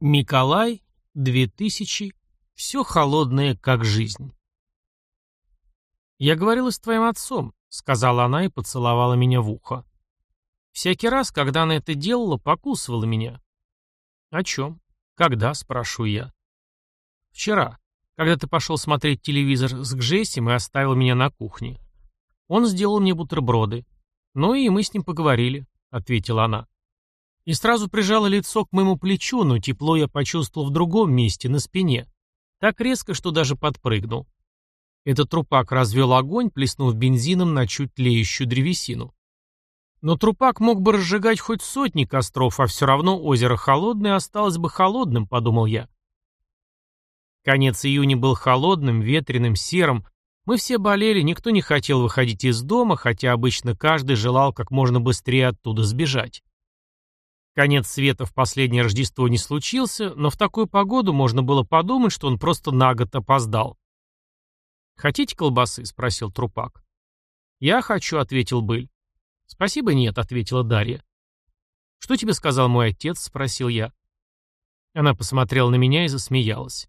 Миколай, 2000, все холодное, как жизнь. «Я говорила с твоим отцом», — сказала она и поцеловала меня в ухо. Всякий раз, когда она это делала, покусывала меня. «О чем? Когда?» — спрашиваю я. «Вчера, когда ты пошел смотреть телевизор с Гжесем и оставил меня на кухне. Он сделал мне бутерброды. Ну и мы с ним поговорили», — ответила она. И сразу прижала лицо к моему плечу, но тепло я почувствовал в другом месте, на спине. Так резко, что даже подпрыгнул. Этот трупак развел огонь, плеснув бензином на чуть тлеющую древесину. Но трупак мог бы разжигать хоть сотни костров, а все равно озеро холодное осталось бы холодным, подумал я. Конец июня был холодным, ветреным, серым. Мы все болели, никто не хотел выходить из дома, хотя обычно каждый желал как можно быстрее оттуда сбежать. Конец света в последнее Рождество не случился, но в такую погоду можно было подумать, что он просто на год опоздал. «Хотите колбасы?» — спросил Трупак. «Я хочу», — ответил Быль. «Спасибо, нет», — ответила Дарья. «Что тебе сказал мой отец?» — спросил я. Она посмотрела на меня и засмеялась.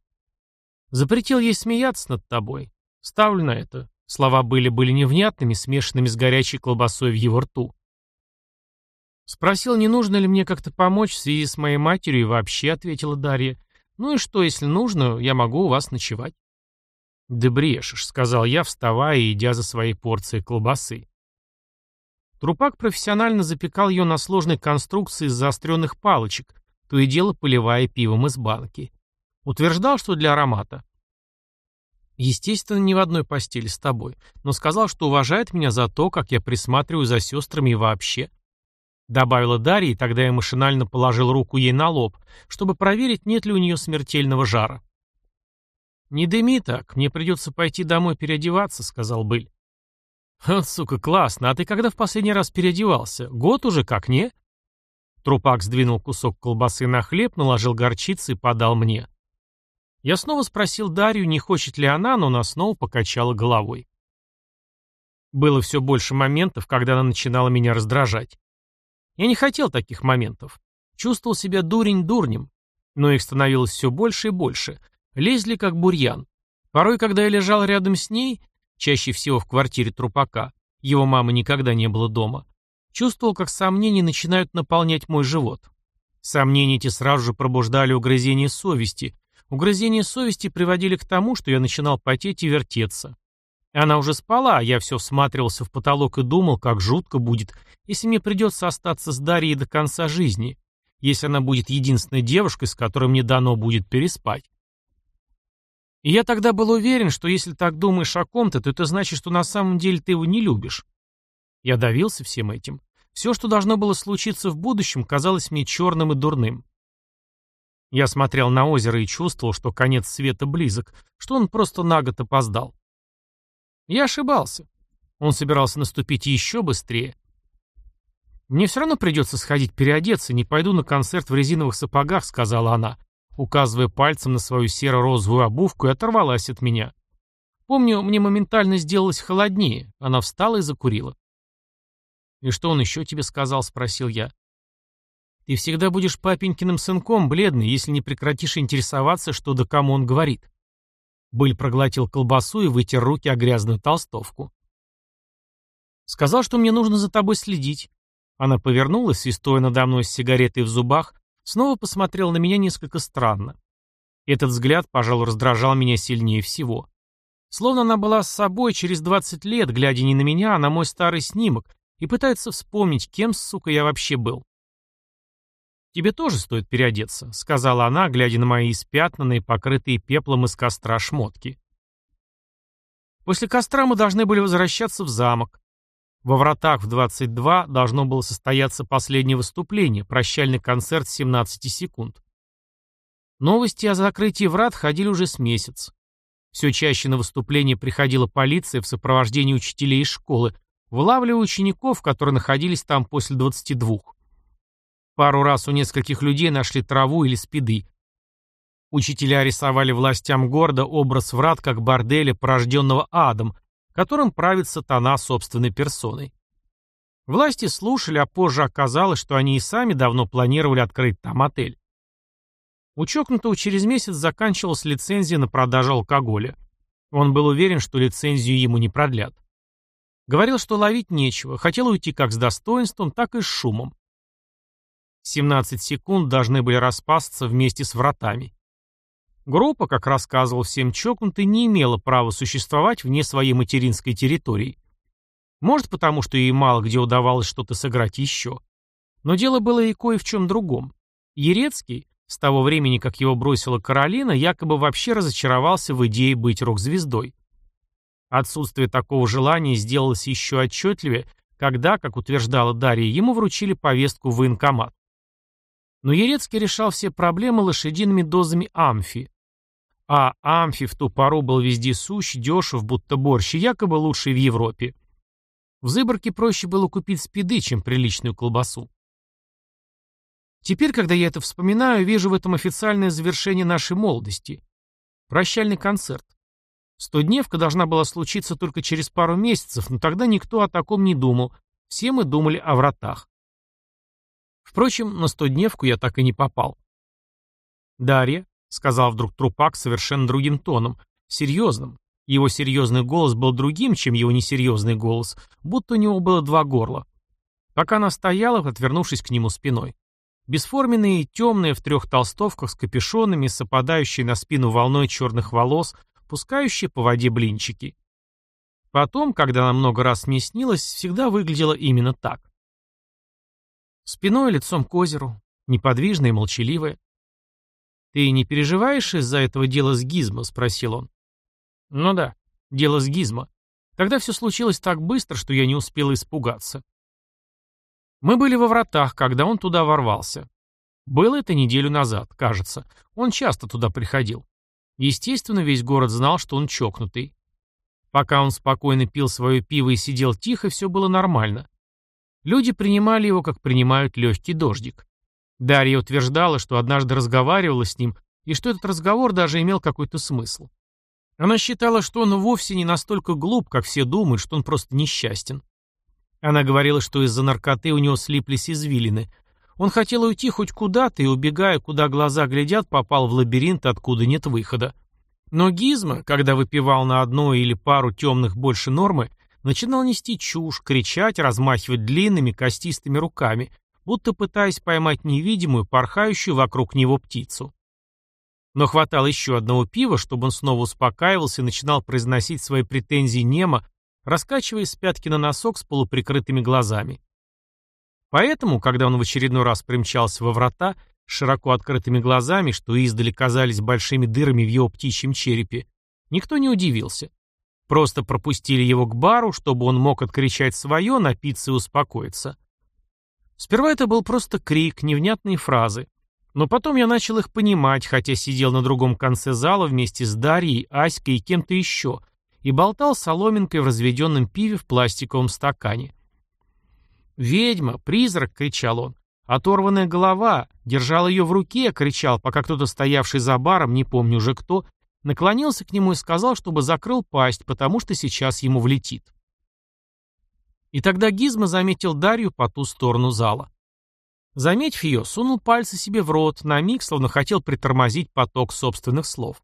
«Запретил ей смеяться над тобой. Ставлю на это». Слова были были невнятными, смешанными с горячей колбасой в его рту. Спросил, не нужно ли мне как-то помочь в связи с моей матерью и вообще, ответила Дарья. Ну и что, если нужно, я могу у вас ночевать. Да брешешь, сказал я, вставая и идя за своей порцией колбасы. Трупак профессионально запекал ее на сложной конструкции из заостренных палочек, то и дело поливая пивом из банки. Утверждал, что для аромата. Естественно, не в одной постели с тобой, но сказал, что уважает меня за то, как я присматриваю за сестрами и вообще. Добавила Дарья, и тогда я машинально положил руку ей на лоб, чтобы проверить, нет ли у нее смертельного жара. «Не дыми так, мне придется пойти домой переодеваться», — сказал Быль. «Вот, сука, классно, а ты когда в последний раз переодевался? Год уже как, не?» Трупак сдвинул кусок колбасы на хлеб, наложил горчицы и подал мне. Я снова спросил Дарью, не хочет ли она, но она снова покачала головой. Было все больше моментов, когда она начинала меня раздражать. Я не хотел таких моментов. Чувствовал себя дурень дурнем. Но их становилось все больше и больше. Лезли как бурьян. Порой, когда я лежал рядом с ней, чаще всего в квартире трупака, его мамы никогда не было дома, чувствовал, как сомнения начинают наполнять мой живот. Сомнения эти сразу же пробуждали угрызение совести. Угрызения совести приводили к тому, что я начинал потеть и вертеться. Она уже спала, а я все всматривался в потолок и думал, как жутко будет, если мне придется остаться с Дарьей до конца жизни, если она будет единственной девушкой, с которой мне дано будет переспать. И я тогда был уверен, что если так думаешь о ком-то, то это значит, что на самом деле ты его не любишь. Я давился всем этим. Все, что должно было случиться в будущем, казалось мне черным и дурным. Я смотрел на озеро и чувствовал, что конец света близок, что он просто на год опоздал. Я ошибался. Он собирался наступить еще быстрее. «Мне все равно придется сходить переодеться, не пойду на концерт в резиновых сапогах», — сказала она, указывая пальцем на свою серо-розовую обувку и оторвалась от меня. Помню, мне моментально сделалось холоднее. Она встала и закурила. «И что он еще тебе сказал?» — спросил я. «Ты всегда будешь папенькиным сынком, бледный, если не прекратишь интересоваться, что да кому он говорит. Быль проглотил колбасу и вытер руки о грязную толстовку. «Сказал, что мне нужно за тобой следить». Она повернулась и, стоя надо мной с сигаретой в зубах, снова посмотрела на меня несколько странно. Этот взгляд, пожалуй, раздражал меня сильнее всего. Словно она была с собой через 20 лет, глядя не на меня, а на мой старый снимок, и пытается вспомнить, кем, сука, я вообще был. «Тебе тоже стоит переодеться», — сказала она, глядя на мои испятнанные, покрытые пеплом из костра шмотки. После костра мы должны были возвращаться в замок. Во вратах в 22 должно было состояться последнее выступление, прощальный концерт 17 секунд. Новости о закрытии врат ходили уже с месяц. Все чаще на выступление приходила полиция в сопровождении учителей из школы, вылавливая учеников, которые находились там после 22. Пару раз у нескольких людей нашли траву или спиды. Учителя рисовали властям города образ врат как борделя, порожденного адом, которым правит сатана собственной персоной. Власти слушали, а позже оказалось, что они и сами давно планировали открыть там отель. У чокнутого через месяц заканчивалась лицензия на продажу алкоголя. Он был уверен, что лицензию ему не продлят. Говорил, что ловить нечего, хотел уйти как с достоинством, так и с шумом. 17 секунд должны были распасться вместе с вратами. Группа, как рассказывал всем чокнутый, не имела права существовать вне своей материнской территории. Может, потому что ей мало где удавалось что-то сыграть еще. Но дело было и кое в чем другом. Ерецкий, с того времени, как его бросила Каролина, якобы вообще разочаровался в идее быть рок-звездой. Отсутствие такого желания сделалось еще отчетливее, когда, как утверждала Дарья, ему вручили повестку в военкомат. Но Ерецкий решал все проблемы лошадиными дозами амфи. А амфи в ту пору был везде сущ, дешев, будто борщ, якобы лучший в Европе. В Зыборке проще было купить спиды, чем приличную колбасу. Теперь, когда я это вспоминаю, вижу в этом официальное завершение нашей молодости. Прощальный концерт. Стодневка должна была случиться только через пару месяцев, но тогда никто о таком не думал. Все мы думали о вратах. Впрочем, на стодневку я так и не попал. «Дарья», — сказал вдруг трупак совершенно другим тоном, серьезным. Его серьезный голос был другим, чем его несерьезный голос, будто у него было два горла. Пока она стояла, отвернувшись к нему спиной. Бесформенные темные в трех толстовках с капюшонами, с опадающей на спину волной черных волос, пускающие по воде блинчики. Потом, когда она много раз мне снилась, всегда выглядела именно так. Спиной лицом к озеру, неподвижная и молчаливая. «Ты не переживаешь из-за этого дела с Гизмо?» — спросил он. «Ну да, дело с Гизмо. Тогда все случилось так быстро, что я не успел испугаться. Мы были во вратах, когда он туда ворвался. Было это неделю назад, кажется. Он часто туда приходил. Естественно, весь город знал, что он чокнутый. Пока он спокойно пил свое пиво и сидел тихо, все было нормально. Люди принимали его, как принимают легкий дождик. Дарья утверждала, что однажды разговаривала с ним, и что этот разговор даже имел какой-то смысл. Она считала, что он вовсе не настолько глуп, как все думают, что он просто несчастен. Она говорила, что из-за наркоты у него слиплись извилины. Он хотел уйти хоть куда-то и, убегая, куда глаза глядят, попал в лабиринт, откуда нет выхода. Но Гизма, когда выпивал на одну или пару темных больше нормы, начинал нести чушь, кричать, размахивать длинными костистыми руками, будто пытаясь поймать невидимую, порхающую вокруг него птицу. Но хватало еще одного пива, чтобы он снова успокаивался и начинал произносить свои претензии немо, раскачиваясь с пятки на носок с полуприкрытыми глазами. Поэтому, когда он в очередной раз примчался во врата, с широко открытыми глазами, что издали казались большими дырами в его птичьем черепе, никто не удивился. Просто пропустили его к бару, чтобы он мог откричать свое, напиться и успокоиться. Сперва это был просто крик, невнятные фразы. Но потом я начал их понимать, хотя сидел на другом конце зала вместе с Дарьей, Аськой и кем-то еще, и болтал соломинкой в разведенном пиве в пластиковом стакане. «Ведьма! Призрак!» — кричал он. «Оторванная голова!» Держал ее в руке, кричал, пока кто-то, стоявший за баром, не помню уже кто, наклонился к нему и сказал, чтобы закрыл пасть, потому что сейчас ему влетит. И тогда Гизма заметил Дарью по ту сторону зала. Заметив ее, сунул пальцы себе в рот, на миг, словно хотел притормозить поток собственных слов.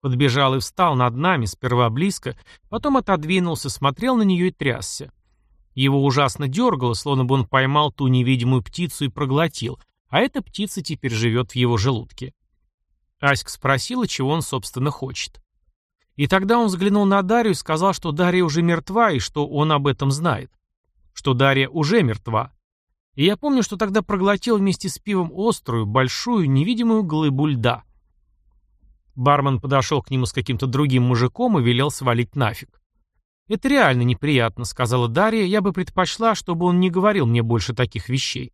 Подбежал и встал над нами, сперва близко, потом отодвинулся, смотрел на нее и трясся. Его ужасно дергало, словно бы он поймал ту невидимую птицу и проглотил, а эта птица теперь живет в его желудке. Аська спросила, чего он, собственно, хочет. И тогда он взглянул на Дарью и сказал, что Дарья уже мертва и что он об этом знает. Что Дарья уже мертва. И я помню, что тогда проглотил вместе с пивом острую, большую, невидимую глыбу льда. Бармен подошел к нему с каким-то другим мужиком и велел свалить нафиг. «Это реально неприятно», — сказала Дарья. «Я бы предпочла, чтобы он не говорил мне больше таких вещей».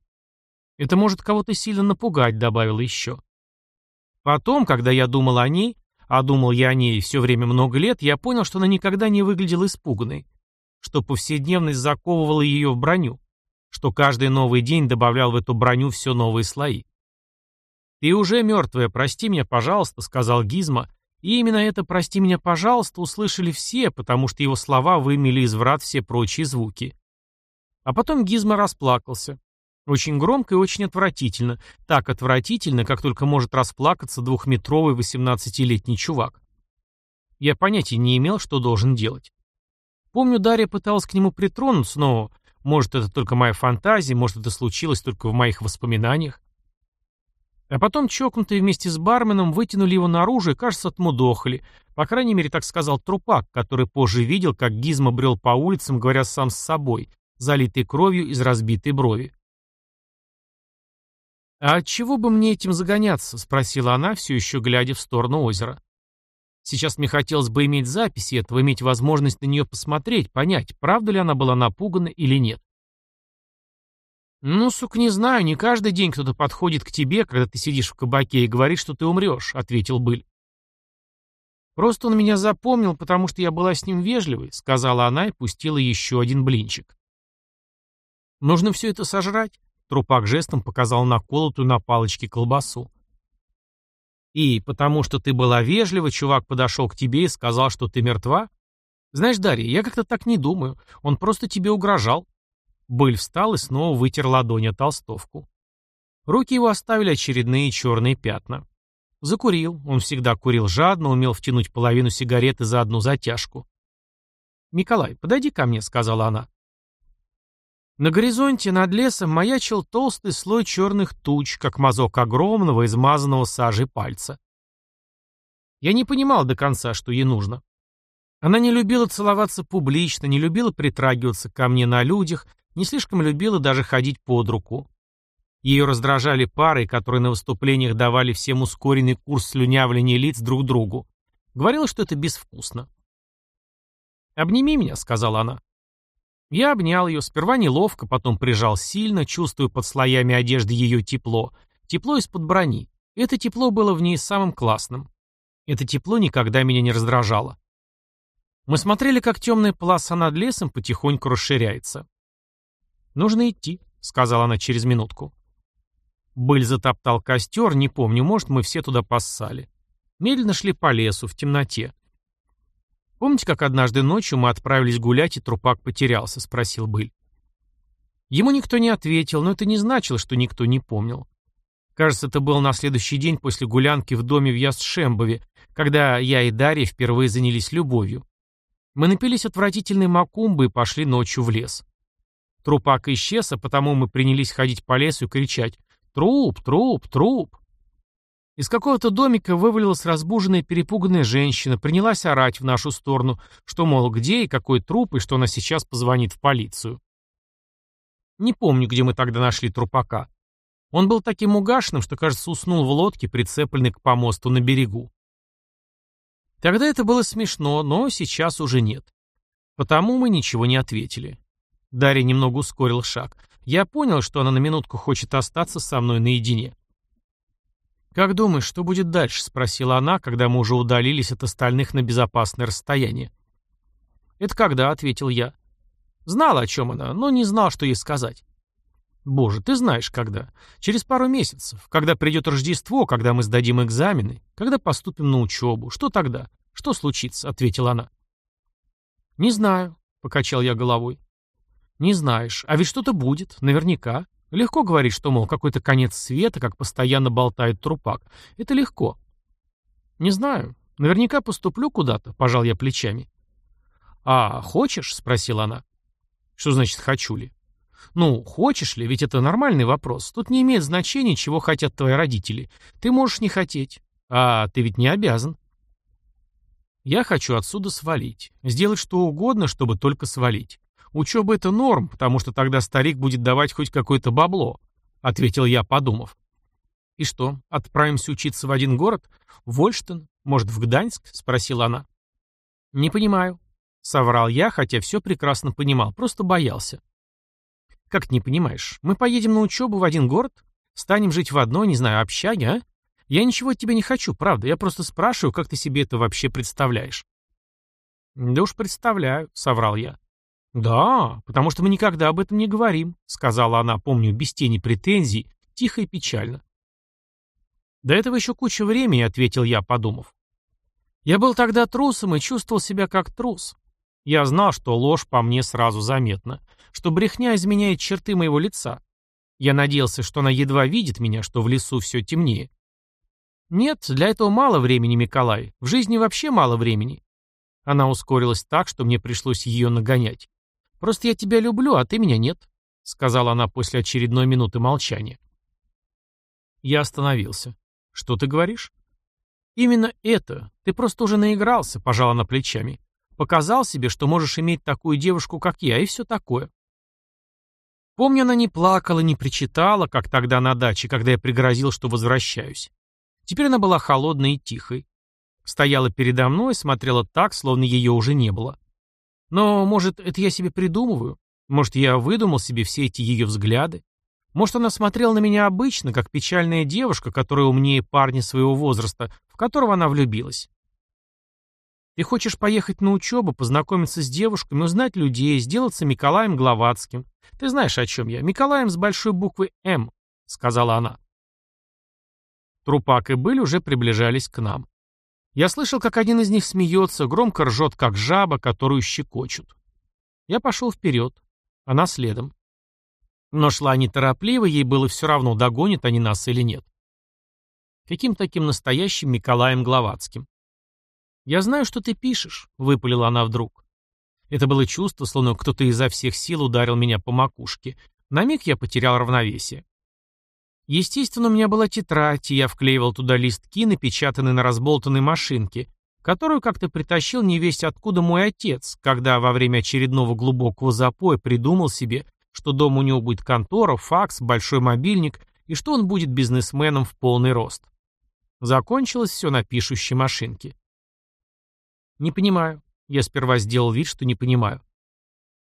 «Это может кого-то сильно напугать», — добавила еще. Потом, когда я думал о ней, а думал я о ней все время много лет, я понял, что она никогда не выглядела испуганной, что повседневность заковывала ее в броню, что каждый новый день добавлял в эту броню все новые слои. «Ты уже мертвая, прости меня, пожалуйста», — сказал Гизма, и именно это «прости меня, пожалуйста» услышали все, потому что его слова вымели из врат все прочие звуки. А потом Гизма расплакался. Очень громко и очень отвратительно. Так отвратительно, как только может расплакаться двухметровый восемнадцатилетний чувак. Я понятия не имел, что должен делать. Помню, Дарья пыталась к нему притронуться, но, может, это только моя фантазия, может, это случилось только в моих воспоминаниях. А потом чокнутые вместе с барменом вытянули его наружу и, кажется, отмудохали. По крайней мере, так сказал трупак, который позже видел, как Гизма брел по улицам, говоря сам с собой, залитый кровью из разбитой брови. «А от чего бы мне этим загоняться?» — спросила она, все еще глядя в сторону озера. «Сейчас мне хотелось бы иметь записи этого, иметь возможность на нее посмотреть, понять, правда ли она была напугана или нет». «Ну, сука, не знаю, не каждый день кто-то подходит к тебе, когда ты сидишь в кабаке и говорит, что ты умрешь», — ответил Быль. «Просто он меня запомнил, потому что я была с ним вежливой», — сказала она и пустила еще один блинчик. «Нужно все это сожрать?» Трупак жестом показал наколотую на палочке колбасу. «И потому что ты была вежлива, чувак подошел к тебе и сказал, что ты мертва? Знаешь, Дарья, я как-то так не думаю. Он просто тебе угрожал». Быль встал и снова вытер ладонь о толстовку. Руки его оставили очередные черные пятна. Закурил. Он всегда курил жадно, умел втянуть половину сигареты за одну затяжку. «Николай, подойди ко мне», — сказала она. На горизонте над лесом маячил толстый слой черных туч, как мазок огромного, измазанного сажей пальца. Я не понимал до конца, что ей нужно. Она не любила целоваться публично, не любила притрагиваться ко мне на людях, не слишком любила даже ходить под руку. Ее раздражали пары, которые на выступлениях давали всем ускоренный курс слюнявления лиц друг другу. Говорила, что это безвкусно. «Обними меня», — сказала она. Я обнял ее, сперва неловко, потом прижал сильно, чувствуя под слоями одежды ее тепло. Тепло из-под брони. Это тепло было в ней самым классным. Это тепло никогда меня не раздражало. Мы смотрели, как темная полоса над лесом потихоньку расширяется. «Нужно идти», — сказала она через минутку. Быль затоптал костер, не помню, может, мы все туда поссали. Медленно шли по лесу, в темноте. «Помните, как однажды ночью мы отправились гулять, и трупак потерялся?» — спросил Быль. Ему никто не ответил, но это не значило, что никто не помнил. Кажется, это было на следующий день после гулянки в доме в Ястшембове, когда я и Дарья впервые занялись любовью. Мы напились отвратительной макумбы и пошли ночью в лес. Трупак исчез, а потому мы принялись ходить по лесу и кричать «Труп! Труп! Труп!». Из какого-то домика вывалилась разбуженная перепуганная женщина, принялась орать в нашу сторону, что, мол, где и какой труп, и что она сейчас позвонит в полицию. Не помню, где мы тогда нашли трупака. Он был таким угашенным, что, кажется, уснул в лодке, прицепленной к помосту на берегу. Тогда это было смешно, но сейчас уже нет. Потому мы ничего не ответили. Дарья немного ускорил шаг. Я понял, что она на минутку хочет остаться со мной наедине. «Как думаешь, что будет дальше?» — спросила она, когда мы уже удалились от остальных на безопасное расстояние. «Это когда?» — ответил я. Знал, о чем она, но не знал, что ей сказать. «Боже, ты знаешь, когда. Через пару месяцев. Когда придет Рождество, когда мы сдадим экзамены, когда поступим на учебу. Что тогда? Что случится?» — ответила она. «Не знаю», — покачал я головой. «Не знаешь. А ведь что-то будет. Наверняка. Легко говорить, что, мол, какой-то конец света, как постоянно болтает трупак. Это легко. Не знаю. Наверняка поступлю куда-то, пожал я плечами. А хочешь? Спросила она. Что значит «хочу ли»? Ну, хочешь ли? Ведь это нормальный вопрос. Тут не имеет значения, чего хотят твои родители. Ты можешь не хотеть. А ты ведь не обязан. Я хочу отсюда свалить. Сделать что угодно, чтобы только свалить. Учеба — это норм, потому что тогда старик будет давать хоть какое-то бабло», — ответил я, подумав. «И что, отправимся учиться в один город? В Вольштен? Может, в Гданьск?» — спросила она. «Не понимаю», — соврал я, хотя все прекрасно понимал, просто боялся. «Как не понимаешь? Мы поедем на учебу в один город? Станем жить в одной, не знаю, общаге, а? Я ничего от тебя не хочу, правда. Я просто спрашиваю, как ты себе это вообще представляешь?» «Да уж представляю», — соврал я. «Да, потому что мы никогда об этом не говорим», — сказала она, помню, без тени претензий, тихо и печально. «До этого еще куча времени», — ответил я, подумав. «Я был тогда трусом и чувствовал себя как трус. Я знал, что ложь по мне сразу заметна, что брехня изменяет черты моего лица. Я надеялся, что она едва видит меня, что в лесу все темнее. Нет, для этого мало времени, Миколай. В жизни вообще мало времени. Она ускорилась так, что мне пришлось ее нагонять. Просто я тебя люблю, а ты меня нет, сказала она после очередной минуты молчания. Я остановился. Что ты говоришь? Именно это. Ты просто уже наигрался, пожала на плечами. Показал себе, что можешь иметь такую девушку, как я, и все такое. Помню, она не плакала, не причитала, как тогда на даче, когда я пригрозил, что возвращаюсь. Теперь она была холодной и тихой. Стояла передо мной, смотрела так, словно ее уже не было. Но, может, это я себе придумываю? Может, я выдумал себе все эти ее взгляды? Может, она смотрела на меня обычно, как печальная девушка, которая умнее парня своего возраста, в которого она влюбилась? Ты хочешь поехать на учебу, познакомиться с девушками, узнать людей, сделаться Николаем Гловацким. Ты знаешь, о чем я. Николаем с большой буквы «М», — сказала она. Трупак и Быль уже приближались к нам. Я слышал, как один из них смеется, громко ржет, как жаба, которую щекочут. Я пошел вперед, она следом. Но шла неторопливо, ей было все равно, догонят они нас или нет. Каким таким настоящим Николаем Гловацким? «Я знаю, что ты пишешь», — выпалила она вдруг. Это было чувство, словно кто-то изо всех сил ударил меня по макушке. На миг я потерял равновесие. Естественно, у меня была тетрадь, и я вклеивал туда листки, напечатанные на разболтанной машинке, которую как-то притащил невесть откуда мой отец, когда во время очередного глубокого запоя придумал себе, что дома у него будет контора, факс, большой мобильник, и что он будет бизнесменом в полный рост. Закончилось все на пишущей машинке. «Не понимаю». Я сперва сделал вид, что не понимаю.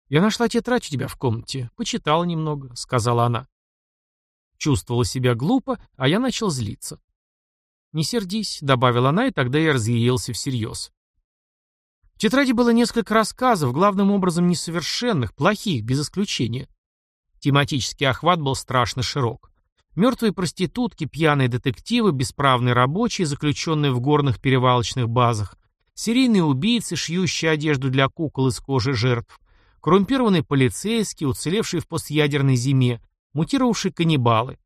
«Я нашла тетрадь у тебя в комнате. Почитала немного», — сказала она. Чувствовала себя глупо, а я начал злиться. «Не сердись», — добавила она, и тогда я разъярился всерьез. В тетради было несколько рассказов, главным образом несовершенных, плохих, без исключения. Тематический охват был страшно широк. Мертвые проститутки, пьяные детективы, бесправные рабочие, заключенные в горных перевалочных базах, серийные убийцы, шьющие одежду для кукол из кожи жертв, коррумпированные полицейские, уцелевшие в постъядерной зиме, мутировавшие каннибалы.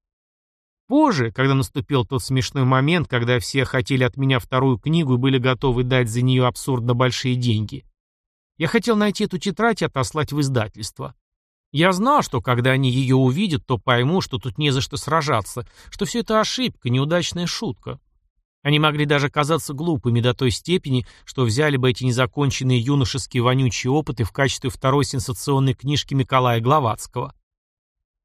Позже, когда наступил тот смешной момент, когда все хотели от меня вторую книгу и были готовы дать за нее абсурдно большие деньги, я хотел найти эту тетрадь и отослать в издательство. Я знал, что когда они ее увидят, то пойму, что тут не за что сражаться, что все это ошибка, неудачная шутка. Они могли даже казаться глупыми до той степени, что взяли бы эти незаконченные юношеские вонючие опыты в качестве второй сенсационной книжки Николая Гловацкого.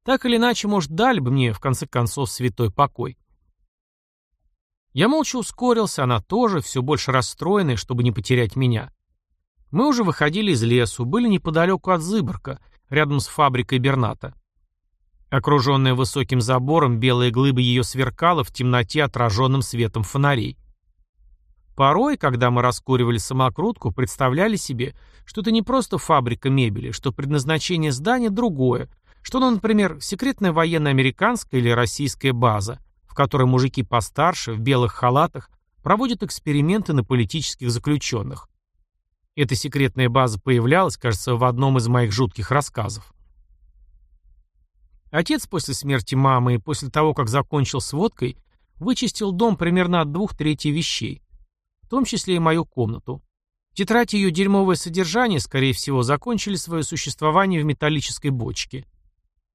Так или иначе, может, дали бы мне, в конце концов, святой покой. Я молча ускорился, она тоже, все больше расстроенная, чтобы не потерять меня. Мы уже выходили из лесу, были неподалеку от Зыборка, рядом с фабрикой Берната. Окруженная высоким забором, белая глыба ее сверкала в темноте отраженным светом фонарей. Порой, когда мы раскуривали самокрутку, представляли себе, что это не просто фабрика мебели, что предназначение здания другое, что оно, например, секретная военная американская или российская база, в которой мужики постарше, в белых халатах, проводят эксперименты на политических заключенных. Эта секретная база появлялась, кажется, в одном из моих жутких рассказов. Отец после смерти мамы и после того, как закончил с водкой, вычистил дом примерно от двух третей вещей, в том числе и мою комнату. Тетрадь и ее дерьмовое содержание, скорее всего, закончили свое существование в металлической бочке.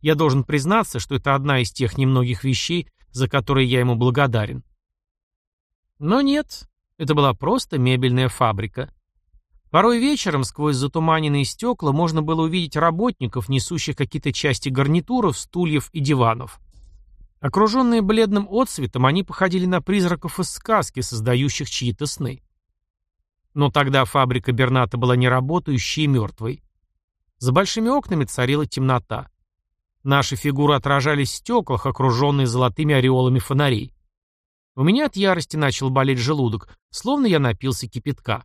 Я должен признаться, что это одна из тех немногих вещей, за которые я ему благодарен. Но нет, это была просто мебельная фабрика. Порой вечером сквозь затуманенные стекла можно было увидеть работников, несущих какие-то части гарнитуров, стульев и диванов. Окруженные бледным отсветом, они походили на призраков из сказки, создающих чьи-то сны. Но тогда фабрика Берната была неработающей и мертвой. За большими окнами царила темнота. Наши фигуры отражались в стеклах, окруженные золотыми ореолами фонарей. У меня от ярости начал болеть желудок, словно я напился кипятка.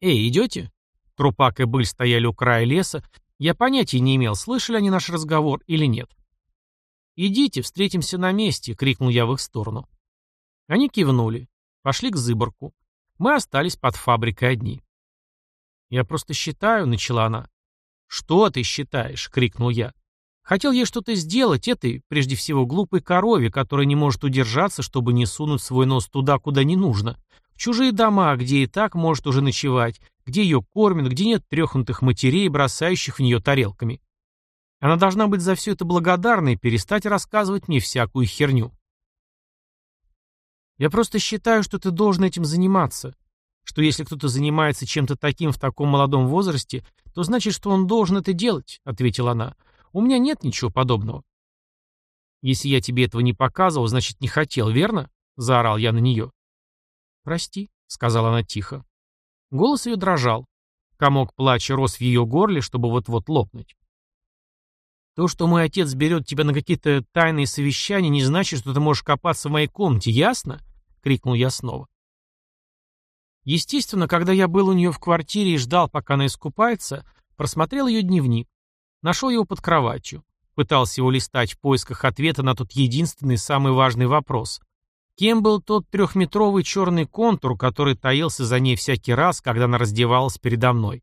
«Эй, идете?» Трупак и Быль стояли у края леса. Я понятия не имел, слышали они наш разговор или нет. «Идите, встретимся на месте!» — крикнул я в их сторону. Они кивнули. Пошли к Зыборку. Мы остались под фабрикой одни. «Я просто считаю», — начала она. «Что ты считаешь?» — крикнул я. Хотел ей что-то сделать этой, прежде всего, глупой корове, которая не может удержаться, чтобы не сунуть свой нос туда, куда не нужно. В чужие дома, где и так может уже ночевать, где ее кормят, где нет трехнутых матерей, бросающих в нее тарелками. Она должна быть за все это благодарна и перестать рассказывать мне всякую херню. Я просто считаю, что ты должен этим заниматься. Что если кто-то занимается чем-то таким в таком молодом возрасте, то значит, что он должен это делать, ответила она. У меня нет ничего подобного. Если я тебе этого не показывал, значит, не хотел, верно? Заорал я на нее. Прости, сказала она тихо. Голос ее дрожал. Комок плача рос в ее горле, чтобы вот-вот лопнуть. То, что мой отец берет тебя на какие-то тайные совещания, не значит, что ты можешь копаться в моей комнате, ясно? — крикнул я снова. Естественно, когда я был у нее в квартире и ждал, пока она искупается, просмотрел ее дневник. Нашел его под кроватью. Пытался его листать в поисках ответа на тот единственный самый важный вопрос. Кем был тот трехметровый черный контур, который таился за ней всякий раз, когда она раздевалась передо мной?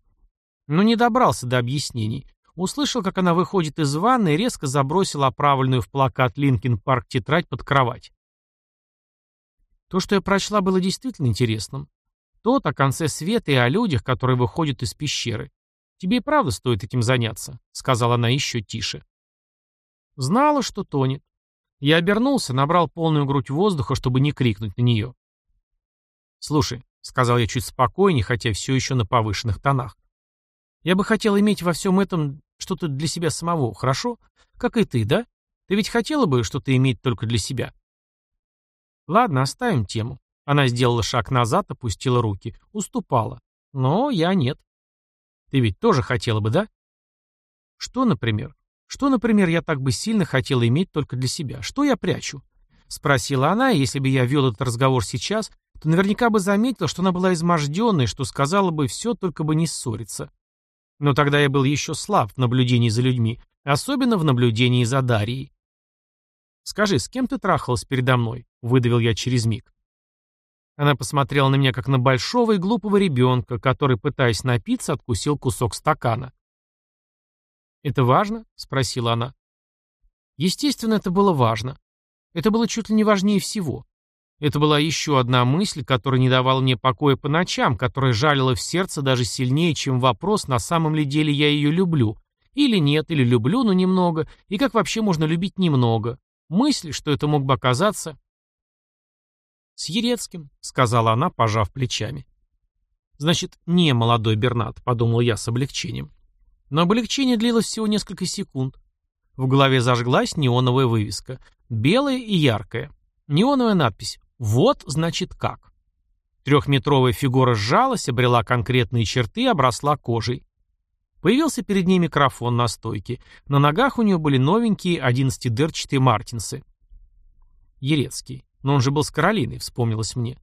Но не добрался до объяснений. Услышал, как она выходит из ванны и резко забросила оправленную в плакат Linkin Park тетрадь под кровать. То, что я прочла, было действительно интересным. Тот о конце света и о людях, которые выходят из пещеры. Тебе и правда стоит этим заняться, сказала она еще тише. Знала, что тонет. Я обернулся, набрал полную грудь воздуха, чтобы не крикнуть на нее. «Слушай», — сказал я чуть спокойнее, хотя все еще на повышенных тонах, «я бы хотел иметь во всем этом что-то для себя самого, хорошо? Как и ты, да? Ты ведь хотела бы что-то иметь только для себя?» Ладно, оставим тему. Она сделала шаг назад, опустила руки. Уступала. Но я нет. Ты ведь тоже хотела бы, да? Что, например? Что, например, я так бы сильно хотела иметь только для себя? Что я прячу? Спросила она, и если бы я вел этот разговор сейчас, то наверняка бы заметила, что она была изможденной, что сказала бы все, только бы не ссориться. Но тогда я был еще слаб в наблюдении за людьми, особенно в наблюдении за Дарьей. «Скажи, с кем ты трахалась передо мной?» — выдавил я через миг. Она посмотрела на меня, как на большого и глупого ребенка, который, пытаясь напиться, откусил кусок стакана. «Это важно?» — спросила она. Естественно, это было важно. Это было чуть ли не важнее всего. Это была еще одна мысль, которая не давала мне покоя по ночам, которая жалила в сердце даже сильнее, чем вопрос, на самом ли деле я ее люблю. Или нет, или люблю, но немного, и как вообще можно любить немного. Мысль, что это мог бы оказаться... «С Ерецким», — сказала она, пожав плечами. «Значит, не молодой Бернат», — подумал я с облегчением. Но облегчение длилось всего несколько секунд. В голове зажглась неоновая вывеска. Белая и яркая. Неоновая надпись «Вот, значит, как». Трехметровая фигура сжалась, обрела конкретные черты обросла кожей. Появился перед ней микрофон на стойке. На ногах у нее были новенькие одиннадцатидырчатые мартинсы. Ерецкий. Но он же был с Каролиной, вспомнилось мне.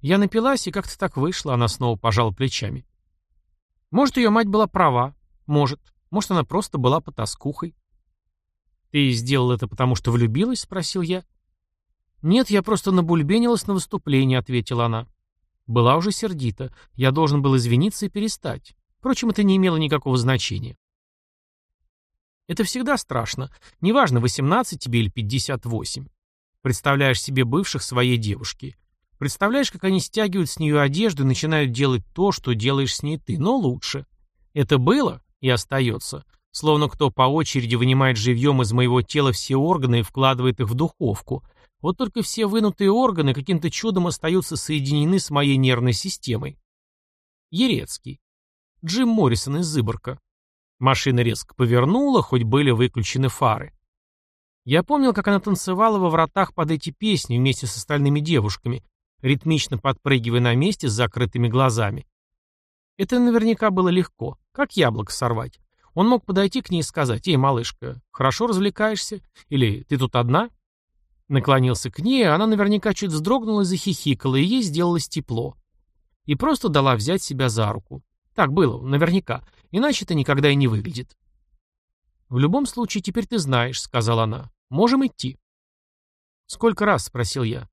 Я напилась, и как-то так вышло, она снова пожала плечами. Может, ее мать была права. Может. Может, она просто была потаскухой. «Ты сделал это потому, что влюбилась?» — спросил я. «Нет, я просто набульбенилась на выступлении», — ответила она. Была уже сердита. Я должен был извиниться и перестать. Впрочем, это не имело никакого значения. Это всегда страшно. Неважно, 18 тебе или 58. Представляешь себе бывших своей девушки. Представляешь, как они стягивают с нее одежду и начинают делать то, что делаешь с ней ты, но лучше. Это было и остается. Словно кто по очереди вынимает живьем из моего тела все органы и вкладывает их в духовку. Вот только все вынутые органы каким-то чудом остаются соединены с моей нервной системой. Ерецкий. Джим Моррисон из Зыборка. Машина резко повернула, хоть были выключены фары. Я помнил, как она танцевала во вратах под эти песни вместе с остальными девушками, ритмично подпрыгивая на месте с закрытыми глазами. Это наверняка было легко, как яблоко сорвать. Он мог подойти к ней и сказать, «Эй, малышка, хорошо развлекаешься? Или ты тут одна?» Наклонился к ней, а она наверняка чуть вздрогнула и захихикала, и ей сделалось тепло. И просто дала взять себя за руку. Так было, наверняка. Иначе это никогда и не выглядит. «В любом случае, теперь ты знаешь», — сказала она. «Можем идти». «Сколько раз?» — спросил я.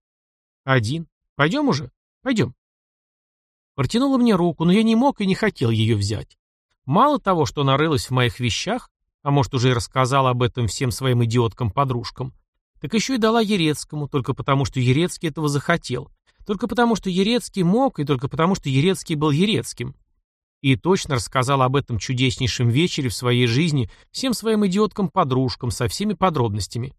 «Один. Пойдем уже? Пойдем». Протянула мне руку, но я не мог и не хотел ее взять. Мало того, что нарылась в моих вещах, а может уже и рассказала об этом всем своим идиоткам-подружкам, так еще и дала Ерецкому, только потому, что Ерецкий этого захотел, только потому, что Ерецкий мог, и только потому, что Ерецкий был Ерецким. И точно рассказала об этом чудеснейшем вечере в своей жизни всем своим идиоткам-подружкам со всеми подробностями.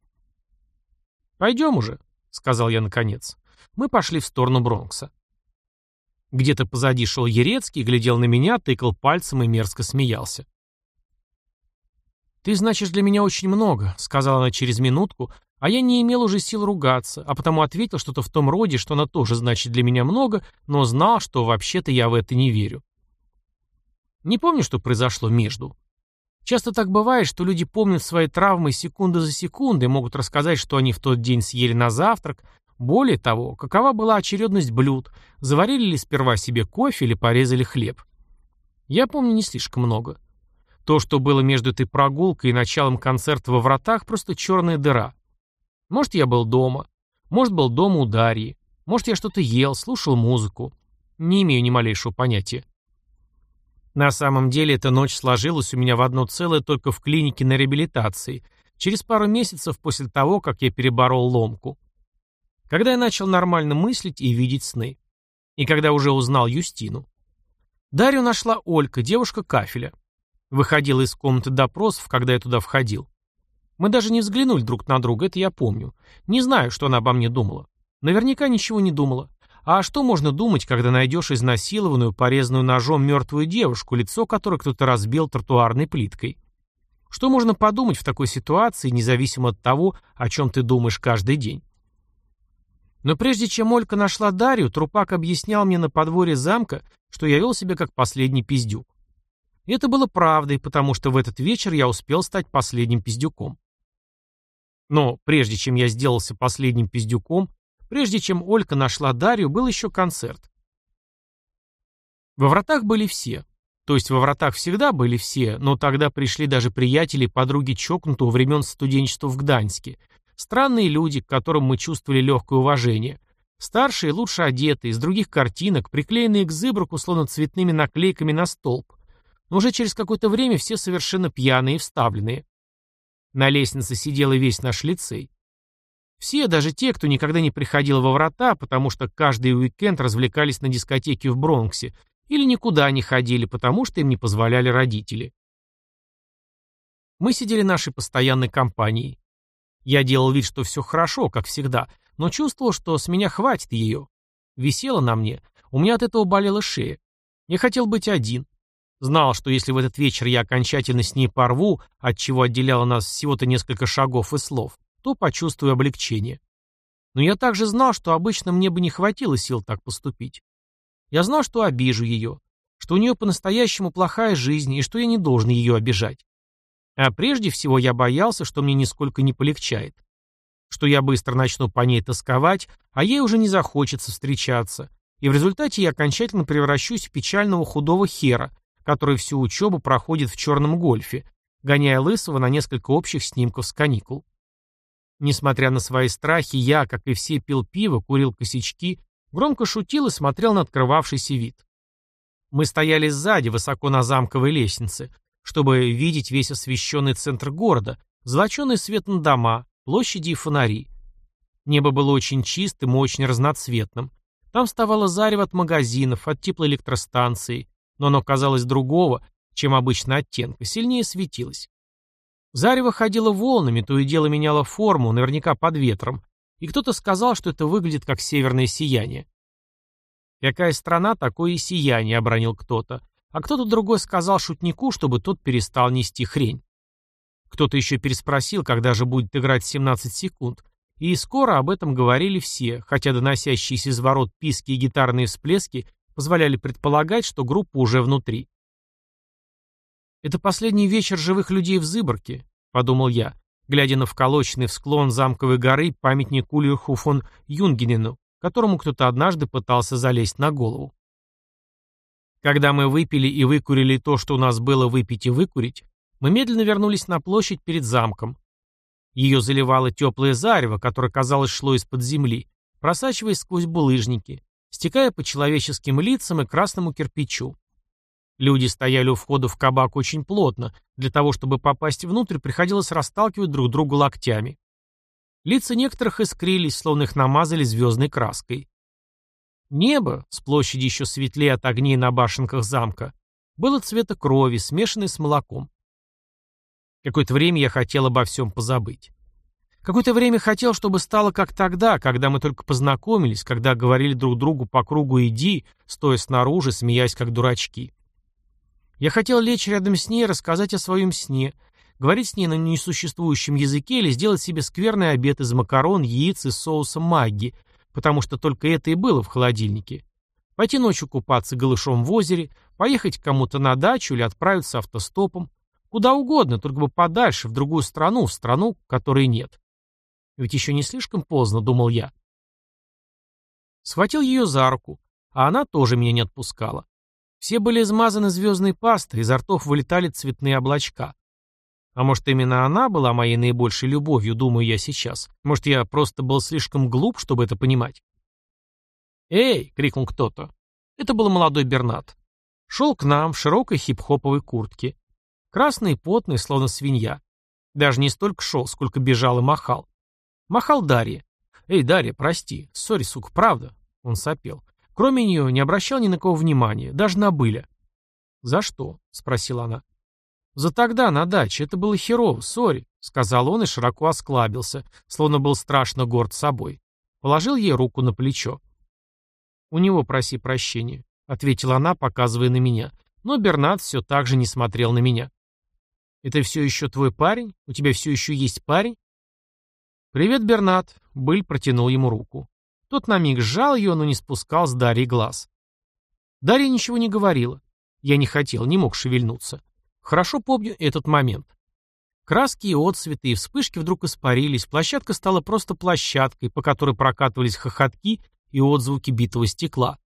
«Пойдем уже», — сказал я наконец. Мы пошли в сторону Бронкса. Где-то позади шел Ерецкий, глядел на меня, тыкал пальцем и мерзко смеялся. «Ты значишь для меня очень много», — сказала она через минутку, а я не имел уже сил ругаться, а потому ответил что-то в том роде, что она тоже значит для меня много, но знал, что вообще-то я в это не верю. Не помню, что произошло между. Часто так бывает, что люди помнят свои травмы секунды за секундой, могут рассказать, что они в тот день съели на завтрак. Более того, какова была очередность блюд, заварили ли сперва себе кофе или порезали хлеб. Я помню не слишком много. То, что было между этой прогулкой и началом концерта во вратах, просто черная дыра. Может, я был дома. Может, был дома у Дарьи. Может, я что-то ел, слушал музыку. Не имею ни малейшего понятия. На самом деле, эта ночь сложилась у меня в одно целое только в клинике на реабилитации, через пару месяцев после того, как я переборол ломку. Когда я начал нормально мыслить и видеть сны. И когда уже узнал Юстину. Дарью нашла Олька, девушка кафеля. Выходила из комнаты допросов, когда я туда входил. Мы даже не взглянули друг на друга, это я помню. Не знаю, что она обо мне думала. Наверняка ничего не думала. А что можно думать, когда найдешь изнасилованную, порезанную ножом мертвую девушку, лицо которой кто-то разбил тротуарной плиткой? Что можно подумать в такой ситуации, независимо от того, о чем ты думаешь каждый день? Но прежде чем Олька нашла Дарью, Трупак объяснял мне на подворье замка, что я вел себя как последний пиздюк. И это было правдой, потому что в этот вечер я успел стать последним пиздюком. Но прежде чем я сделался последним пиздюком, прежде чем Олька нашла Дарью, был еще концерт. Во вратах были все. То есть во вратах всегда были все, но тогда пришли даже приятели и подруги чокнутого времен студенчества в Гданьске. Странные люди, к которым мы чувствовали легкое уважение. Старшие, лучше одетые, из других картинок, приклеенные к зыброку, словно цветными наклейками на столб. Но уже через какое-то время все совершенно пьяные и вставленные. На лестнице сидел и весь наш лицей. Все, даже те, кто никогда не приходил во врата, потому что каждый уикенд развлекались на дискотеке в Бронксе, или никуда не ходили, потому что им не позволяли родители. Мы сидели нашей постоянной компанией. Я делал вид, что все хорошо, как всегда, но чувствовал, что с меня хватит ее. Висела на мне. У меня от этого болела шея. Я хотел быть один. Знал, что если в этот вечер я окончательно с ней порву, от чего отделяло нас всего-то несколько шагов и слов, то почувствую облегчение. Но я также знал, что обычно мне бы не хватило сил так поступить. Я знал, что обижу ее, что у нее по-настоящему плохая жизнь и что я не должен ее обижать. А прежде всего я боялся, что мне нисколько не полегчает. Что я быстро начну по ней тосковать, а ей уже не захочется встречаться, и в результате я окончательно превращусь в печального худого хера, который всю учебу проходит в черном гольфе, гоняя Лысого на несколько общих снимков с каникул. Несмотря на свои страхи, я, как и все, пил пиво, курил косячки, громко шутил и смотрел на открывавшийся вид. Мы стояли сзади, высоко на замковой лестнице, чтобы видеть весь освещенный центр города, золоченый свет на дома, площади и фонари. Небо было очень чистым и очень разноцветным. Там вставало зарево от магазинов, от теплоэлектростанции, но оно казалось другого, чем обычно оттенка, сильнее светилось. Зарево ходило волнами, то и дело меняло форму, наверняка под ветром, и кто-то сказал, что это выглядит как северное сияние. «Какая страна, такое и сияние», — обронил кто-то, а кто-то другой сказал шутнику, чтобы тот перестал нести хрень. Кто-то еще переспросил, когда же будет играть 17 секунд, и скоро об этом говорили все, хотя доносящиеся из ворот писки и гитарные всплески позволяли предполагать, что группа уже внутри. «Это последний вечер живых людей в Зыборке», — подумал я, глядя на вколоченный в склон замковой горы памятник Ульриху фон Юнгенену, которому кто-то однажды пытался залезть на голову. Когда мы выпили и выкурили то, что у нас было выпить и выкурить, мы медленно вернулись на площадь перед замком. Ее заливало теплое зарево, которое, казалось, шло из-под земли, просачиваясь сквозь булыжники, стекая по человеческим лицам и красному кирпичу. Люди стояли у входа в кабак очень плотно. Для того, чтобы попасть внутрь, приходилось расталкивать друг друга локтями. Лица некоторых искрились, словно их намазали звездной краской. Небо, с площади еще светлее от огней на башенках замка, было цвета крови, смешанной с молоком. Какое-то время я хотел обо всем позабыть. Какое-то время хотел, чтобы стало как тогда, когда мы только познакомились, когда говорили друг другу по кругу «иди», стоя снаружи, смеясь как дурачки. Я хотел лечь рядом с ней, рассказать о своем сне, говорить с ней на несуществующем языке или сделать себе скверный обед из макарон, яиц и соуса магги, потому что только это и было в холодильнике. Пойти ночью купаться голышом в озере, поехать к кому-то на дачу или отправиться автостопом. Куда угодно, только бы подальше, в другую страну, в страну, которой нет. Ведь еще не слишком поздно, думал я. Схватил ее за руку, а она тоже меня не отпускала. Все были измазаны звездной пастой, изо ртов вылетали цветные облачка. А может, именно она была моей наибольшей любовью, думаю я сейчас. Может, я просто был слишком глуп, чтобы это понимать. «Эй!» — крикнул кто-то. Это был молодой Бернат. Шел к нам в широкой хип-хоповой куртке. Красный и потный, словно свинья. Даже не столько шел, сколько бежал и махал. Махал Дарье. «Эй, Дарья, прости. Сори, сука, правда?» Он сопел. Кроме нее не обращал ни на кого внимания, даже на Быля. «За что?» — спросила она. «За тогда, на даче. Это было херово, сори», — сказал он и широко осклабился, словно был страшно горд собой. Положил ей руку на плечо. «У него проси прощения», — ответила она, показывая на меня. Но Бернат все так же не смотрел на меня. «Это все еще твой парень? У тебя все еще есть парень?» «Привет, Бернат», — Быль протянул ему руку. Тот на миг сжал ее, но не спускал с Дарьи глаз. Дарья ничего не говорила. Я не хотел, не мог шевельнуться. Хорошо помню этот момент. Краски и отцветы и вспышки вдруг испарились, площадка стала просто площадкой, по которой прокатывались хохотки и отзвуки битого стекла.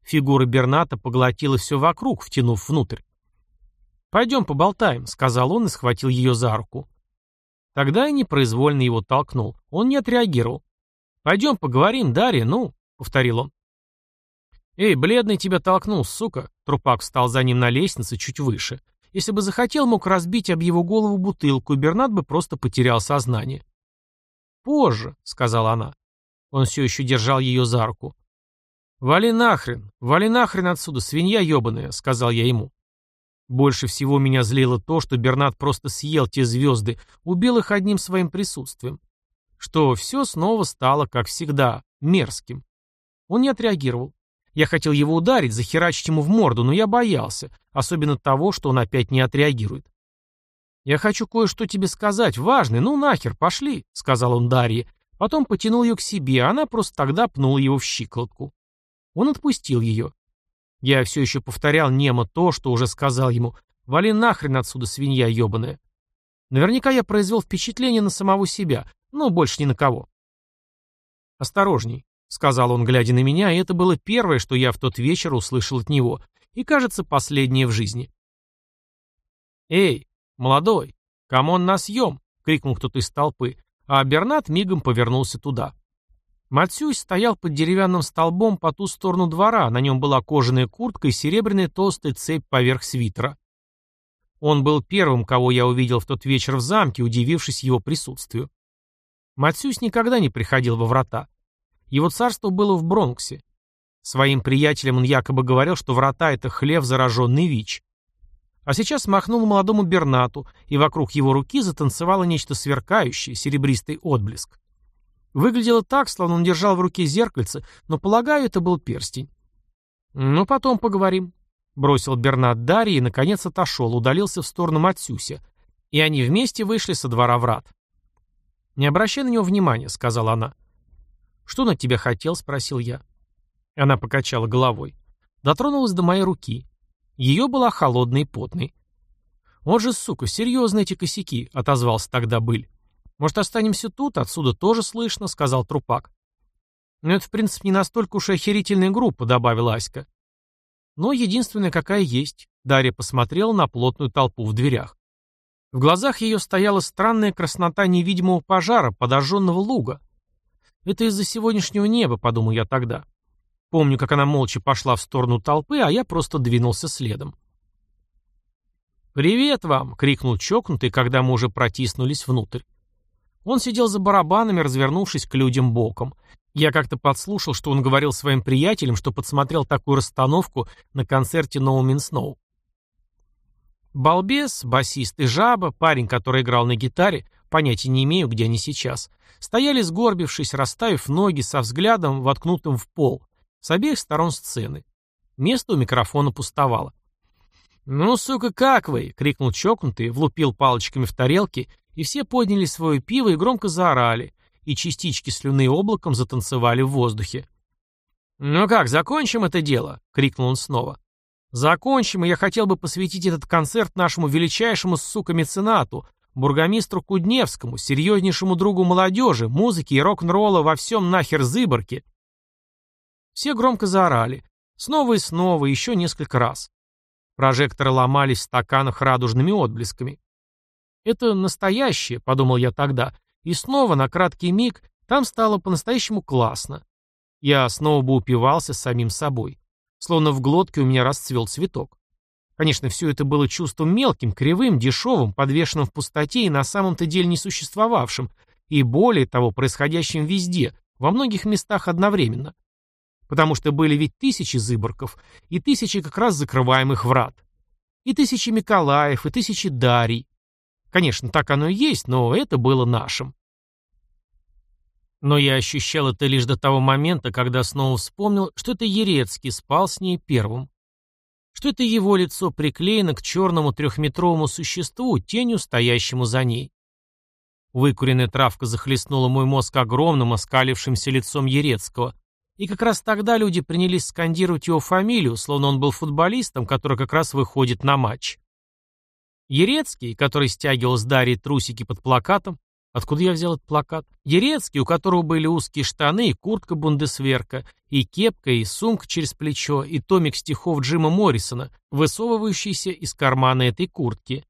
Фигура Берната поглотила все вокруг, втянув внутрь. «Пойдем поболтаем», — сказал он и схватил ее за руку. Тогда я непроизвольно его толкнул. Он не отреагировал. «Пойдем поговорим, Дарья, ну», — повторил он. «Эй, бледный тебя толкнул, сука!» Трупак встал за ним на лестнице чуть выше. Если бы захотел, мог разбить об его голову бутылку, и Бернат бы просто потерял сознание. «Позже», — сказала она. Он все еще держал ее за руку. «Вали нахрен! Вали нахрен отсюда, свинья ебаная!» — сказал я ему. Больше всего меня злило то, что Бернат просто съел те звезды, убил их одним своим присутствием. Что все снова стало, как всегда, мерзким. Он не отреагировал. Я хотел его ударить, захерачить ему в морду, но я боялся, особенно того, что он опять не отреагирует. «Я хочу кое-что тебе сказать, важный, ну нахер, пошли», — сказал он Дарье, Потом потянул ее к себе, а она просто тогда пнула его в щиколотку. Он отпустил ее. Я все еще повторял немо то, что уже сказал ему. «Вали нахрен отсюда, свинья ебаная». Наверняка я произвел впечатление на самого себя, но больше ни на кого. «Осторожней», — сказал он, глядя на меня, и это было первое, что я в тот вечер услышал от него, и, кажется, последнее в жизни. «Эй, молодой, come on на съем!» — крикнул кто-то из толпы а Бернат мигом повернулся туда. Матсюсь стоял под деревянным столбом по ту сторону двора, на нем была кожаная куртка и серебряная толстая цепь поверх свитера. Он был первым, кого я увидел в тот вечер в замке, удивившись его присутствию. Матсюсь никогда не приходил во врата. Его царство было в Бронксе. Своим приятелям он якобы говорил, что врата — это хлев, зараженный ВИЧ. А сейчас махнул молодому Бернату, и вокруг его руки затанцевало нечто сверкающее, серебристый отблеск. Выглядело так, словно он держал в руке зеркальце, но, полагаю, это был перстень. «Ну, потом поговорим», — бросил Бернат Дарьи и, наконец, отошел, удалился в сторону Матсюся, и они вместе вышли со двора врат. «Не обращай на него внимания», — сказала она. «Что он от тебя хотел?» — спросил я. Она покачала головой. Дотронулась до моей руки. Ее была холодной и потной. «Вот же, сука, серьезно эти косяки», — отозвался тогда Быль. «Может, останемся тут? Отсюда тоже слышно», — сказал Трупак. «Но это, в принципе, не настолько уж и охерительная группа», — добавила Аська. «Но единственная, какая есть», — Дарья посмотрела на плотную толпу в дверях. В глазах ее стояла странная краснота невидимого пожара, подожженного луга. «Это из-за сегодняшнего неба», — подумал я тогда. Помню, как она молча пошла в сторону толпы, а я просто двинулся следом. «Привет вам!» — крикнул чокнутый, когда мы уже протиснулись внутрь. Он сидел за барабанами, развернувшись к людям боком. Я как-то подслушал, что он говорил своим приятелям, что подсмотрел такую расстановку на концерте No Means No. Балбес, басист и жаба, парень, который играл на гитаре, понятия не имею, где они сейчас, стояли сгорбившись, расставив ноги со взглядом, воткнутым в пол, с обеих сторон сцены. Место у микрофона пустовало. «Ну, сука, как вы?» — крикнул чокнутый, влупил палочками в тарелки и все подняли свое пиво и громко заорали, и частички слюны облаком затанцевали в воздухе. «Ну как, закончим это дело?» — крикнул он снова. «Закончим, и я хотел бы посвятить этот концерт нашему величайшему, сука, меценату, бургомистру Кудневскому, серьезнейшему другу молодежи, музыки и рок-н-ролла во всем нахер Зыборке». Все громко заорали. Снова и снова, еще несколько раз. Прожекторы ломались в стаканах радужными отблесками. Это настоящее, подумал я тогда, и снова на краткий миг там стало по-настоящему классно. Я снова бы упивался самим собой. Словно в глотке у меня расцвел цветок. Конечно, все это было чувством мелким, кривым, дешевым, подвешенным в пустоте и на самом-то деле не существовавшим, и более того, происходящим везде, во многих местах одновременно. Потому что были ведь тысячи зыборков, и тысячи как раз закрываемых врат. И тысячи Миколаев, и тысячи Дарий, Конечно, так оно и есть, но это было нашим. Но я ощущал это лишь до того момента, когда снова вспомнил, что это Ерецкий спал с ней первым. Что это его лицо приклеено к черному трехметровому существу, тенью, стоящему за ней. Выкуренная травка захлестнула мой мозг огромным, оскалившимся лицом Ерецкого. И как раз тогда люди принялись скандировать его фамилию, словно он был футболистом, который как раз выходит на матч. Ерецкий, который стягивал с Дарьей трусики под плакатом. Откуда я взял этот плакат? Ерецкий, у которого были узкие штаны и куртка бундесверка, и кепка, и сумка через плечо, и томик стихов Джима Моррисона, высовывающийся из кармана этой куртки.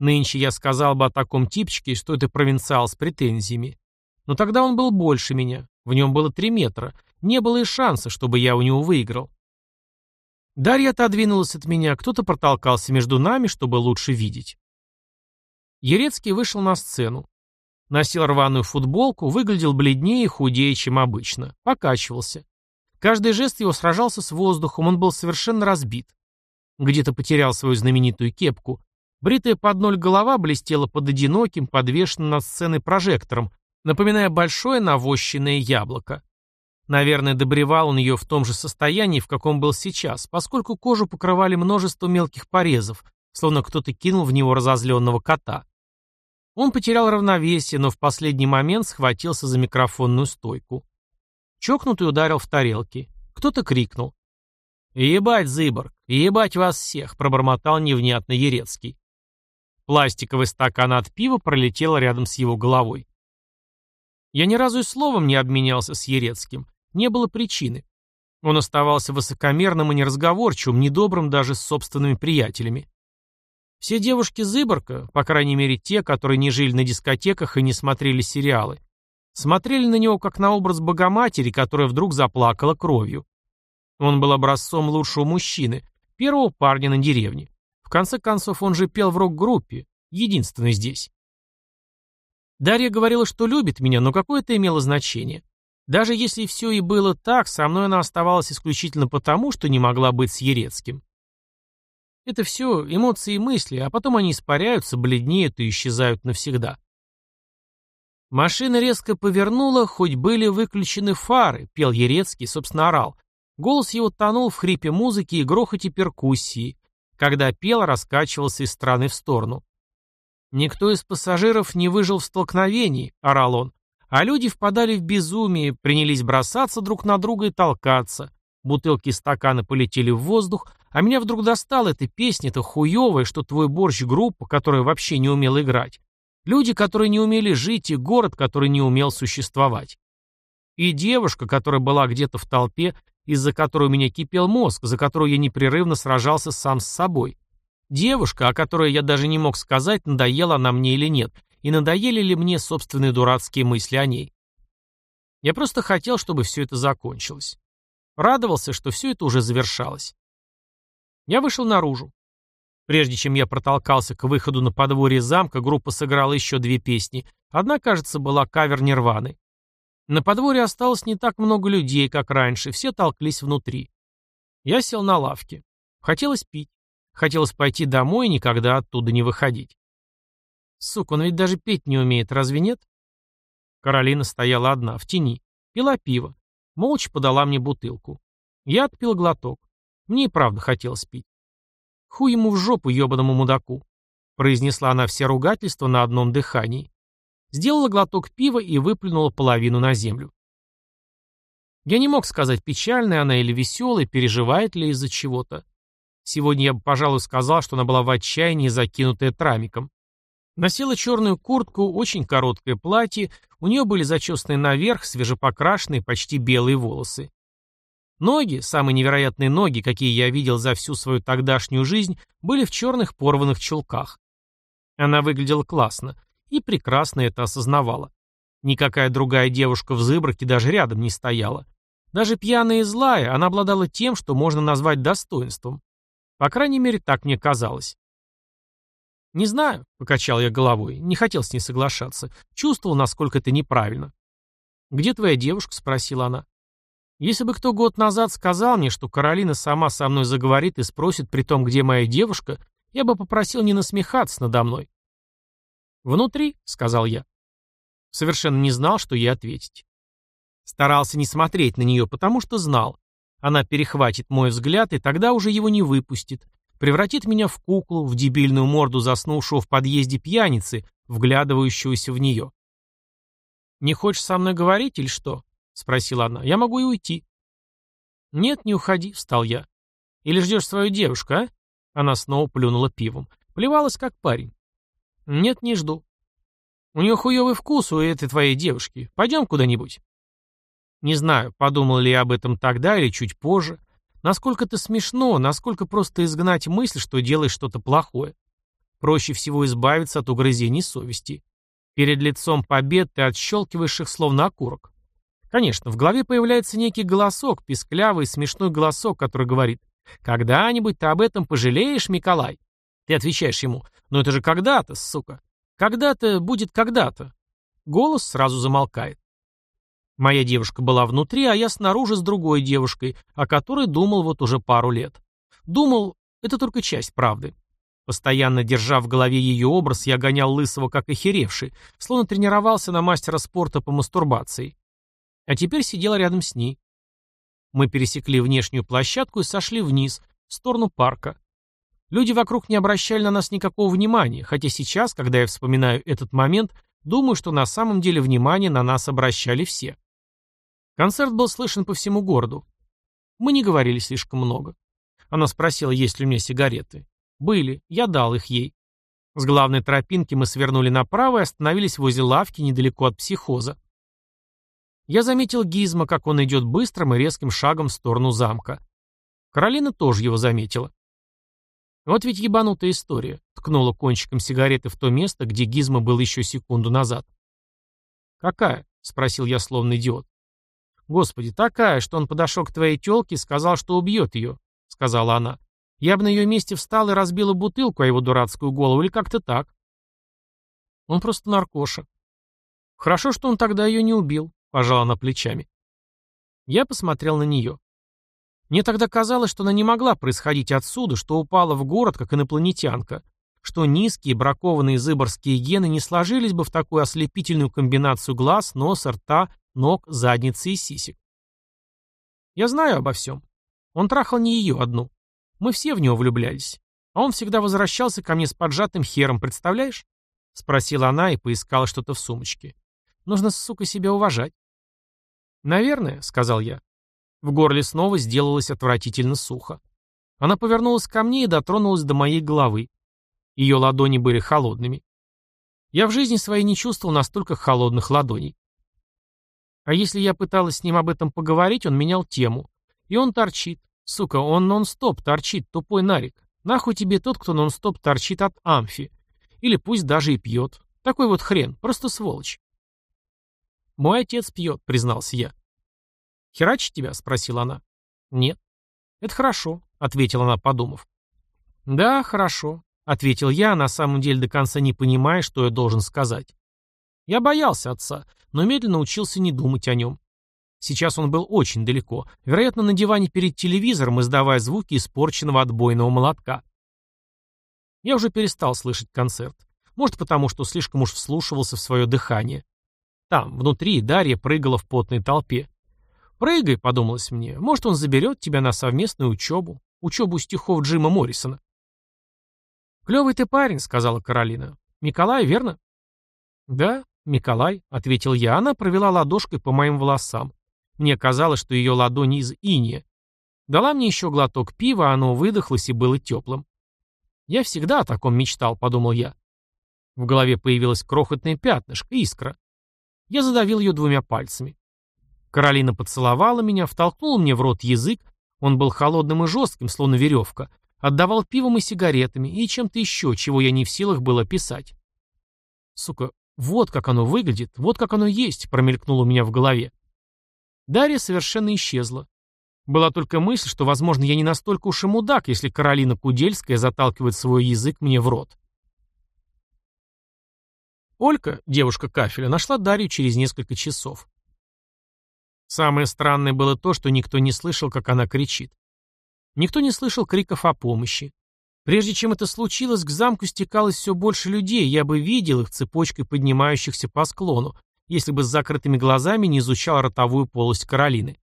Нынче я сказал бы о таком типчике, что это провинциал с претензиями. Но тогда он был больше меня. В нем было три метра. Не было и шанса, чтобы я у него выиграл. Дарья отодвинулась от меня, кто-то протолкался между нами, чтобы лучше видеть. Ерецкий вышел на сцену. Носил рваную футболку, выглядел бледнее и худее, чем обычно. Покачивался. Каждый жест его сражался с воздухом, он был совершенно разбит. Где-то потерял свою знаменитую кепку. Бритая под ноль голова блестела под одиноким, подвешенным над сценой прожектором, напоминая большое навощенное яблоко. Наверное, добревал он ее в том же состоянии, в каком был сейчас, поскольку кожу покрывали множество мелких порезов, словно кто-то кинул в него разозленного кота. Он потерял равновесие, но в последний момент схватился за микрофонную стойку. Чокнутый ударил в тарелки. Кто-то крикнул. «Ебать, Зыборг! Ебать вас всех!» — пробормотал невнятно Ерецкий. Пластиковый стакан от пива пролетел рядом с его головой. Я ни разу и словом не обменялся с Ерецким, не было причины. Он оставался высокомерным и неразговорчивым, недобрым даже с собственными приятелями. Все девушки Зыборка, по крайней мере те, которые не жили на дискотеках и не смотрели сериалы, смотрели на него как на образ Богоматери, которая вдруг заплакала кровью. Он был образцом лучшего мужчины, первого парня на деревне. В конце концов, он же пел в рок-группе, единственный здесь. Дарья говорила, что любит меня, но какое это имело значение? Даже если все и было так, со мной она оставалась исключительно потому, что не могла быть с Ерецким. Это все эмоции и мысли, а потом они испаряются, бледнеют и исчезают навсегда. Машина резко повернула, хоть были выключены фары, пел Ерецкий, собственно, орал. Голос его тонул в хрипе музыки и грохоте перкуссии, когда пел раскачивался из стороны в сторону. «Никто из пассажиров не выжил в столкновении», — орал он. А люди впадали в безумие, принялись бросаться друг на друга и толкаться. Бутылки и стаканы полетели в воздух, а меня вдруг достала эта песня, это хуевая, что твой борщ группа, которая вообще не умела играть. Люди, которые не умели жить, и город, который не умел существовать. И девушка, которая была где-то в толпе, из-за которой у меня кипел мозг, за которую я непрерывно сражался сам с собой. Девушка, о которой я даже не мог сказать, надоела она мне или нет, и надоели ли мне собственные дурацкие мысли о ней. Я просто хотел, чтобы все это закончилось. Радовался, что все это уже завершалось. Я вышел наружу. Прежде чем я протолкался к выходу на подворье замка, группа сыграла еще две песни. Одна, кажется, была кавер Нирваны. На подворье осталось не так много людей, как раньше, все толклись внутри. Я сел на лавке. Хотелось пить. Хотелось пойти домой и никогда оттуда не выходить. Сука, он ведь даже петь не умеет, разве нет? Каролина стояла одна, в тени. Пила пиво. Молча подала мне бутылку. Я отпил глоток. Мне и правда хотелось пить. Хуй ему в жопу, ебаному мудаку. Произнесла она все ругательства на одном дыхании. Сделала глоток пива и выплюнула половину на землю. Я не мог сказать, печальная она или веселая, переживает ли из-за чего-то. Сегодня я бы, пожалуй, сказал, что она была в отчаянии, закинутая трамиком. Носила черную куртку, очень короткое платье, у нее были зачесаны наверх, свежепокрашенные, почти белые волосы. Ноги, самые невероятные ноги, какие я видел за всю свою тогдашнюю жизнь, были в черных порванных чулках. Она выглядела классно и прекрасно это осознавала. Никакая другая девушка в Зыбраке даже рядом не стояла. Даже пьяная и злая, она обладала тем, что можно назвать достоинством. По крайней мере, так мне казалось. «Не знаю», — покачал я головой, не хотел с ней соглашаться. Чувствовал, насколько это неправильно. «Где твоя девушка?» — спросила она. Если бы кто год назад сказал мне, что Каролина сама со мной заговорит и спросит при том, где моя девушка, я бы попросил не насмехаться надо мной. «Внутри», — сказал я. Совершенно не знал, что ей ответить. Старался не смотреть на нее, потому что знал. Она перехватит мой взгляд, и тогда уже его не выпустит. Превратит меня в куклу, в дебильную морду заснувшего в подъезде пьяницы, вглядывающегося в нее. «Не хочешь со мной говорить или что?» — спросила она. «Я могу и уйти». «Нет, не уходи», — встал я. «Или ждешь свою девушку, а?» Она снова плюнула пивом. Плевалась, как парень. «Нет, не жду». «У нее хуевый вкус у этой твоей девушки. Пойдем куда-нибудь». Не знаю, подумал ли я об этом тогда или чуть позже. Насколько это смешно, насколько просто изгнать мысль, что делаешь что-то плохое. Проще всего избавиться от угрызений совести. Перед лицом побед ты отщелкиваешь их словно окурок. Конечно, в голове появляется некий голосок, писклявый, смешной голосок, который говорит «Когда-нибудь ты об этом пожалеешь, Миколай?» Ты отвечаешь ему «Ну это же когда-то, сука! Когда-то будет когда-то!» Голос сразу замолкает. Моя девушка была внутри, а я снаружи с другой девушкой, о которой думал вот уже пару лет. Думал, это только часть правды. Постоянно держа в голове ее образ, я гонял лысого как охеревший, словно тренировался на мастера спорта по мастурбации а теперь сидела рядом с ней. Мы пересекли внешнюю площадку и сошли вниз, в сторону парка. Люди вокруг не обращали на нас никакого внимания, хотя сейчас, когда я вспоминаю этот момент, думаю, что на самом деле внимание на нас обращали все. Концерт был слышен по всему городу. Мы не говорили слишком много. Она спросила, есть ли у меня сигареты. Были, я дал их ей. С главной тропинки мы свернули направо и остановились возле лавки недалеко от психоза. Я заметил Гизма, как он идет быстрым и резким шагом в сторону замка. Каролина тоже его заметила. Вот ведь ебанутая история. Ткнула кончиком сигареты в то место, где Гизма был еще секунду назад. «Какая?» — спросил я, словно идиот. «Господи, такая, что он подошел к твоей тёлке и сказал, что убьет ее», — сказала она. «Я бы на ее месте встал и разбила бутылку о его дурацкую голову, или как-то так». «Он просто наркоша». «Хорошо, что он тогда ее не убил. Пожала она плечами. Я посмотрел на нее. Мне тогда казалось, что она не могла происходить отсюда, что упала в город, как инопланетянка, что низкие, бракованные зыборские гены не сложились бы в такую ослепительную комбинацию глаз, носа, рта, ног, задницы и сисек. Я знаю обо всем. Он трахал не ее одну. Мы все в него влюблялись. А он всегда возвращался ко мне с поджатым хером, представляешь? Спросила она и поискала что-то в сумочке. Нужно, сука, себя уважать. «Наверное», — сказал я. В горле снова сделалось отвратительно сухо. Она повернулась ко мне и дотронулась до моей головы. Ее ладони были холодными. Я в жизни своей не чувствовал настолько холодных ладоней. А если я пыталась с ним об этом поговорить, он менял тему. И он торчит. Сука, он нон-стоп торчит, тупой нарик. Нахуй тебе тот, кто нон-стоп торчит от амфи. Или пусть даже и пьет. Такой вот хрен, просто сволочь. «Мой отец пьет», — признался я. «Херачить тебя?» — спросила она. «Нет». «Это хорошо», — ответила она, подумав. «Да, хорошо», — ответил я, на самом деле до конца не понимая, что я должен сказать. Я боялся отца, но медленно учился не думать о нем. Сейчас он был очень далеко, вероятно, на диване перед телевизором, издавая звуки испорченного отбойного молотка. Я уже перестал слышать концерт. Может, потому что слишком уж вслушивался в свое дыхание. Там, внутри, Дарья прыгала в потной толпе. «Прыгай», — подумалось мне, — «может, он заберет тебя на совместную учебу, учебу стихов Джима Моррисона». «Клевый ты парень», — сказала Каролина. «Николай, верно?» «Да, Николай», — ответил я. Она провела ладошкой по моим волосам. Мне казалось, что ее ладони из иния. Дала мне еще глоток пива, оно выдохлось и было теплым. «Я всегда о таком мечтал», — подумал я. В голове появилось крохотное пятнышко, искра. Я задавил ее двумя пальцами. Каролина поцеловала меня, втолкнула мне в рот язык, он был холодным и жестким, словно веревка, отдавал пивом и сигаретами, и чем-то еще, чего я не в силах было писать. Сука, вот как оно выглядит, вот как оно есть, промелькнуло у меня в голове. Дарья совершенно исчезла. Была только мысль, что, возможно, я не настолько уж и мудак, если Каролина Кудельская заталкивает свой язык мне в рот. Олька, девушка кафеля, нашла Дарью через несколько часов. Самое странное было то, что никто не слышал, как она кричит. Никто не слышал криков о помощи. Прежде чем это случилось, к замку стекалось все больше людей, я бы видел их цепочкой поднимающихся по склону, если бы с закрытыми глазами не изучал ротовую полость Каролины.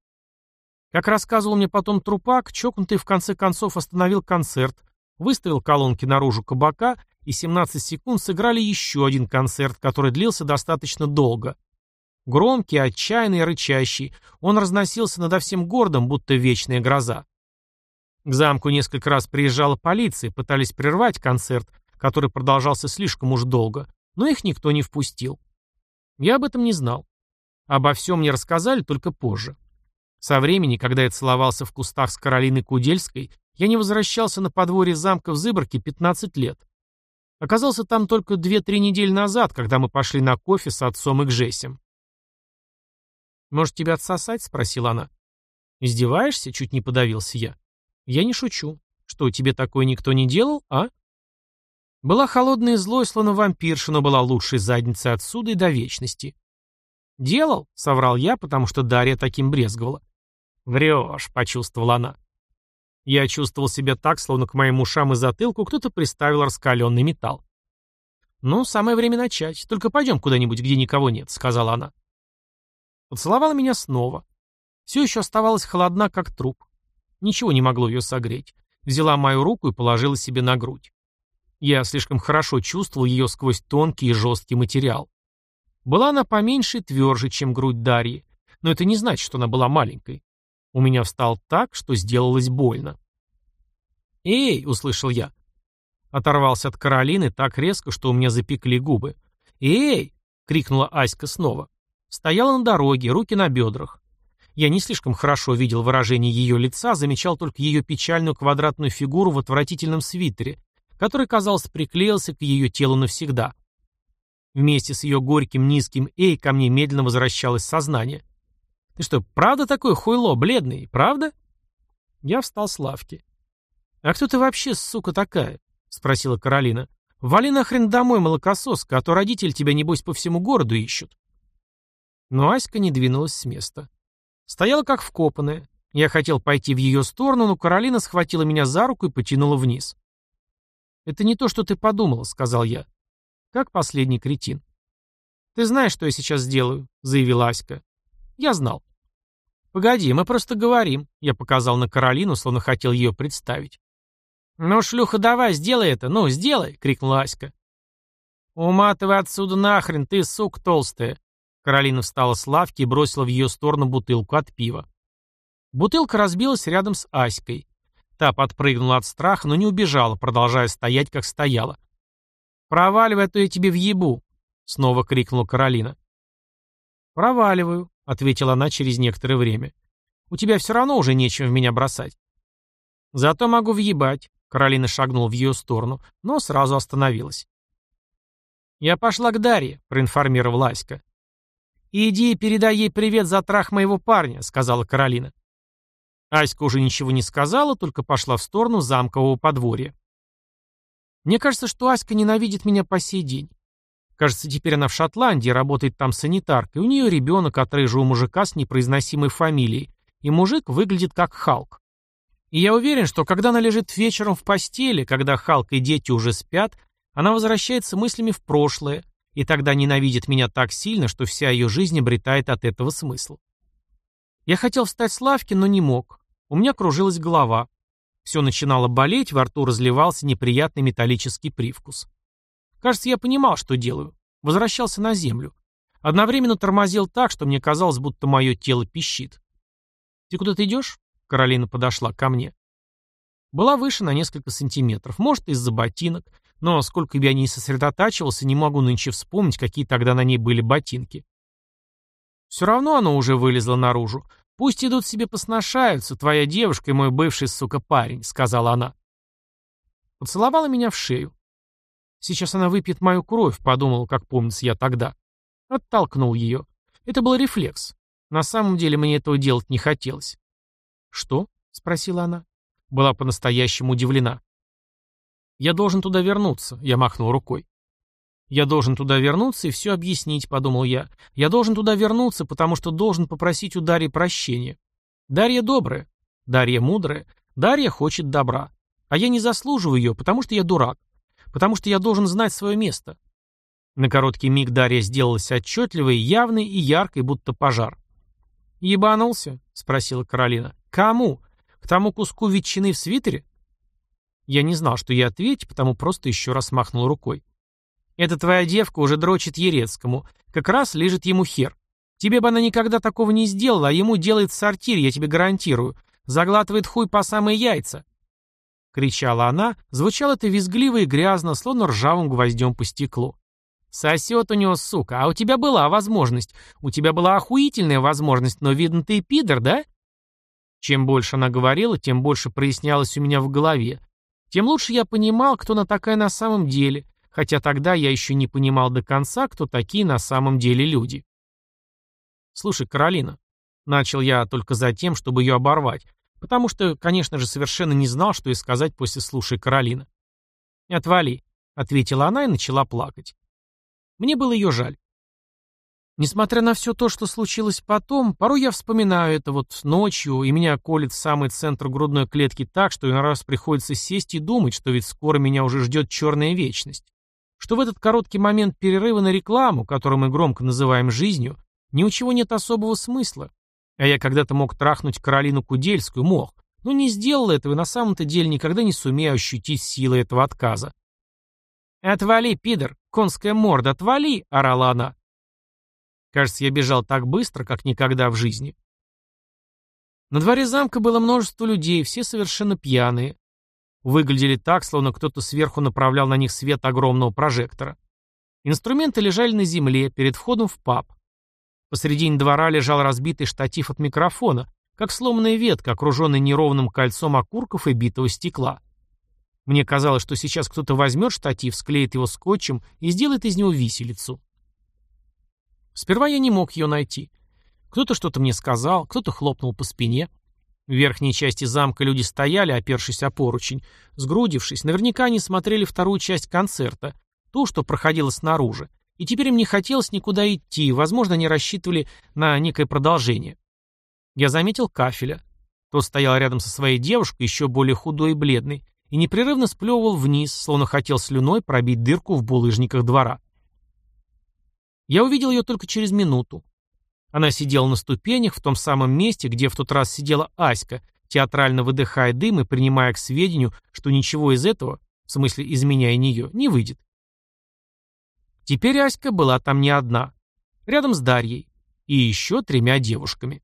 Как рассказывал мне потом трупак, чокнутый в конце концов остановил концерт, выставил колонки наружу кабака и 17 секунд сыграли еще один концерт, который длился достаточно долго. Громкий, отчаянный рычащий, он разносился над всем городом, будто вечная гроза. К замку несколько раз приезжала полиция, пытались прервать концерт, который продолжался слишком уж долго, но их никто не впустил. Я об этом не знал. Обо всем мне рассказали только позже. Со времени, когда я целовался в кустах с Каролиной Кудельской, я не возвращался на подворье замка в Зыборке 15 лет. Оказался там только две-три недели назад, когда мы пошли на кофе с отцом и Гжесем. «Может, тебя отсосать?» — спросила она. «Издеваешься?» — чуть не подавился я. «Я не шучу. Что, тебе такое никто не делал, а?» Была холодная и злой, словно вампирша, но была лучшей задницей отсюда и до вечности. «Делал?» — соврал я, потому что Дарья таким брезговала. «Врешь», — почувствовала она. Я чувствовал себя так, словно к моим ушам и затылку кто-то приставил раскаленный металл. «Ну, самое время начать. Только пойдем куда-нибудь, где никого нет», — сказала она. Поцеловала меня снова. Все еще оставалась холодна, как труп. Ничего не могло ее согреть. Взяла мою руку и положила себе на грудь. Я слишком хорошо чувствовал ее сквозь тонкий и жесткий материал. Была она поменьше и тверже, чем грудь Дарьи, но это не значит, что она была маленькой. У меня встал так, что сделалось больно. «Эй!» — услышал я. Оторвался от Каролины так резко, что у меня запекли губы. «Эй!» — крикнула Аська снова. Стояла на дороге, руки на бедрах. Я не слишком хорошо видел выражение ее лица, замечал только ее печальную квадратную фигуру в отвратительном свитере, который, казалось, приклеился к ее телу навсегда. Вместе с ее горьким низким «эй» ко мне медленно возвращалось сознание. Ты что, правда такой хуйло, бледный, правда? Я встал с лавки. А кто ты вообще, сука, такая? Спросила Каролина. Вали нахрен домой, молокососка, а то родители тебя, небось, по всему городу ищут. Но Аська не двинулась с места. Стояла как вкопанная. Я хотел пойти в ее сторону, но Каролина схватила меня за руку и потянула вниз. «Это не то, что ты подумала», — сказал я. Как последний кретин. «Ты знаешь, что я сейчас сделаю», — заявила Аська. Я знал. «Погоди, мы просто говорим», — я показал на Каролину, словно хотел ее представить. «Ну, шлюха, давай, сделай это, ну, сделай!» — крикнула Аська. «Уматывай отсюда нахрен, ты, сука толстая!» Каролина встала с лавки и бросила в ее сторону бутылку от пива. Бутылка разбилась рядом с Аськой. Та подпрыгнула от страха, но не убежала, продолжая стоять, как стояла. «Проваливай, а то я тебе въебу!» — снова крикнула Каролина. «Проваливаю», — ответила она через некоторое время. «У тебя все равно уже нечем в меня бросать». «Зато могу въебать», — Каролина шагнула в ее сторону, но сразу остановилась. «Я пошла к Дарье», — проинформировала Аська. «Иди и передай ей привет за трах моего парня», — сказала Каролина. Аська уже ничего не сказала, только пошла в сторону замкового подворья. Мне кажется, что Аська ненавидит меня по сей день. Кажется, теперь она в Шотландии, работает там санитаркой. У нее ребенок от рыжего мужика с непроизносимой фамилией. И мужик выглядит как Халк. И я уверен, что когда она лежит вечером в постели, когда Халк и дети уже спят, она возвращается мыслями в прошлое, и тогда ненавидит меня так сильно, что вся ее жизнь обретает от этого смысл. Я хотел встать с лавки, но не мог. У меня кружилась голова. Все начинало болеть, во рту разливался неприятный металлический привкус. Кажется, я понимал, что делаю. Возвращался на землю. Одновременно тормозил так, что мне казалось, будто мое тело пищит. «Ты куда ты идешь?» Каролина подошла ко мне. Была выше на несколько сантиметров, может, из-за ботинок, но сколько бы я ни сосредотачивался, не могу нынче вспомнить, какие тогда на ней были ботинки. Все равно оно уже вылезло наружу. Пусть идут себе посношаются, твоя девушка и мой бывший, сука, парень, сказала она. Поцеловала меня в шею. Сейчас она выпьет мою кровь, подумал, как помнится я тогда. Оттолкнул ее. Это был рефлекс. На самом деле мне этого делать не хотелось. «Что?» — спросила она. Была по-настоящему удивлена. «Я должен туда вернуться», — я махнул рукой. «Я должен туда вернуться и все объяснить», — подумал я. «Я должен туда вернуться, потому что должен попросить у Дарьи прощения. Дарья добрая, Дарья мудрая, Дарья хочет добра. А я не заслуживаю ее, потому что я дурак, потому что я должен знать свое место». На короткий миг Дарья сделалась отчетливой, явной и яркой, будто пожар. «Ебанулся?» — спросила Каролина. «Кому? К тому куску ветчины в свитере?» Я не знал, что ей ответить, потому просто еще раз махнул рукой. «Эта твоя девка уже дрочит Ерецкому. Как раз лежит ему хер. Тебе бы она никогда такого не сделала, а ему делает в сортире, я тебе гарантирую. Заглатывает хуй по самые яйца». Кричала она, звучало это визгливо и грязно, словно ржавым гвоздем по стеклу. Сосет у него, сука, а у тебя была возможность. У тебя была охуительная возможность, но, видно, ты пидор, да? Чем больше она говорила, тем больше прояснялось у меня в голове. Тем лучше я понимал, кто она такая на самом деле, хотя тогда я еще не понимал до конца, кто такие на самом деле люди. «Слушай, Каролина», — начал я только за тем, чтобы ее оборвать, потому что, конечно же, совершенно не знал, что и сказать после «слушай, Каролина». «Отвали», — ответила она и начала плакать. Мне было ее жаль. Несмотря на все то, что случилось потом, порой я вспоминаю это вот ночью, и меня колет в самый центр грудной клетки так, что иной раз приходится сесть и думать, что ведь скоро меня уже ждет черная вечность. Что в этот короткий момент перерыва на рекламу, который мы громко называем жизнью, ни у чего нет особого смысла. А я когда-то мог трахнуть Каролину Кудельскую, мог, но не сделал этого и на самом-то деле никогда не сумею ощутить силы этого отказа. «Отвали, пидор! Конская морда, отвали!» — орала она. Кажется, я бежал так быстро, как никогда в жизни. На дворе замка было множество людей, все совершенно пьяные. Выглядели так, словно кто-то сверху направлял на них свет огромного прожектора. Инструменты лежали на земле, перед входом в паб. Посредине двора лежал разбитый штатив от микрофона, как сломанная ветка, окруженная неровным кольцом окурков и битого стекла. Мне казалось, что сейчас кто-то возьмет штатив, склеит его скотчем и сделает из него виселицу. Сперва я не мог ее найти. Кто-то что-то мне сказал, кто-то хлопнул по спине. В верхней части замка люди стояли, опершись о поручень, сгрудившись. Наверняка они смотрели вторую часть концерта, ту, что проходила снаружи. И теперь им не хотелось никуда идти, возможно, они рассчитывали на некое продолжение. Я заметил кафеля. Тот стоял рядом со своей девушкой, еще более худой и бледной, и непрерывно сплевывал вниз, словно хотел слюной пробить дырку в булыжниках двора. Я увидел ее только через минуту. Она сидела на ступенях в том самом месте, где в тот раз сидела Аська, театрально выдыхая дым и принимая к сведению, что ничего из этого, в смысле изменяя нее, не выйдет. Теперь Аська была там не одна, рядом с Дарьей и еще тремя девушками.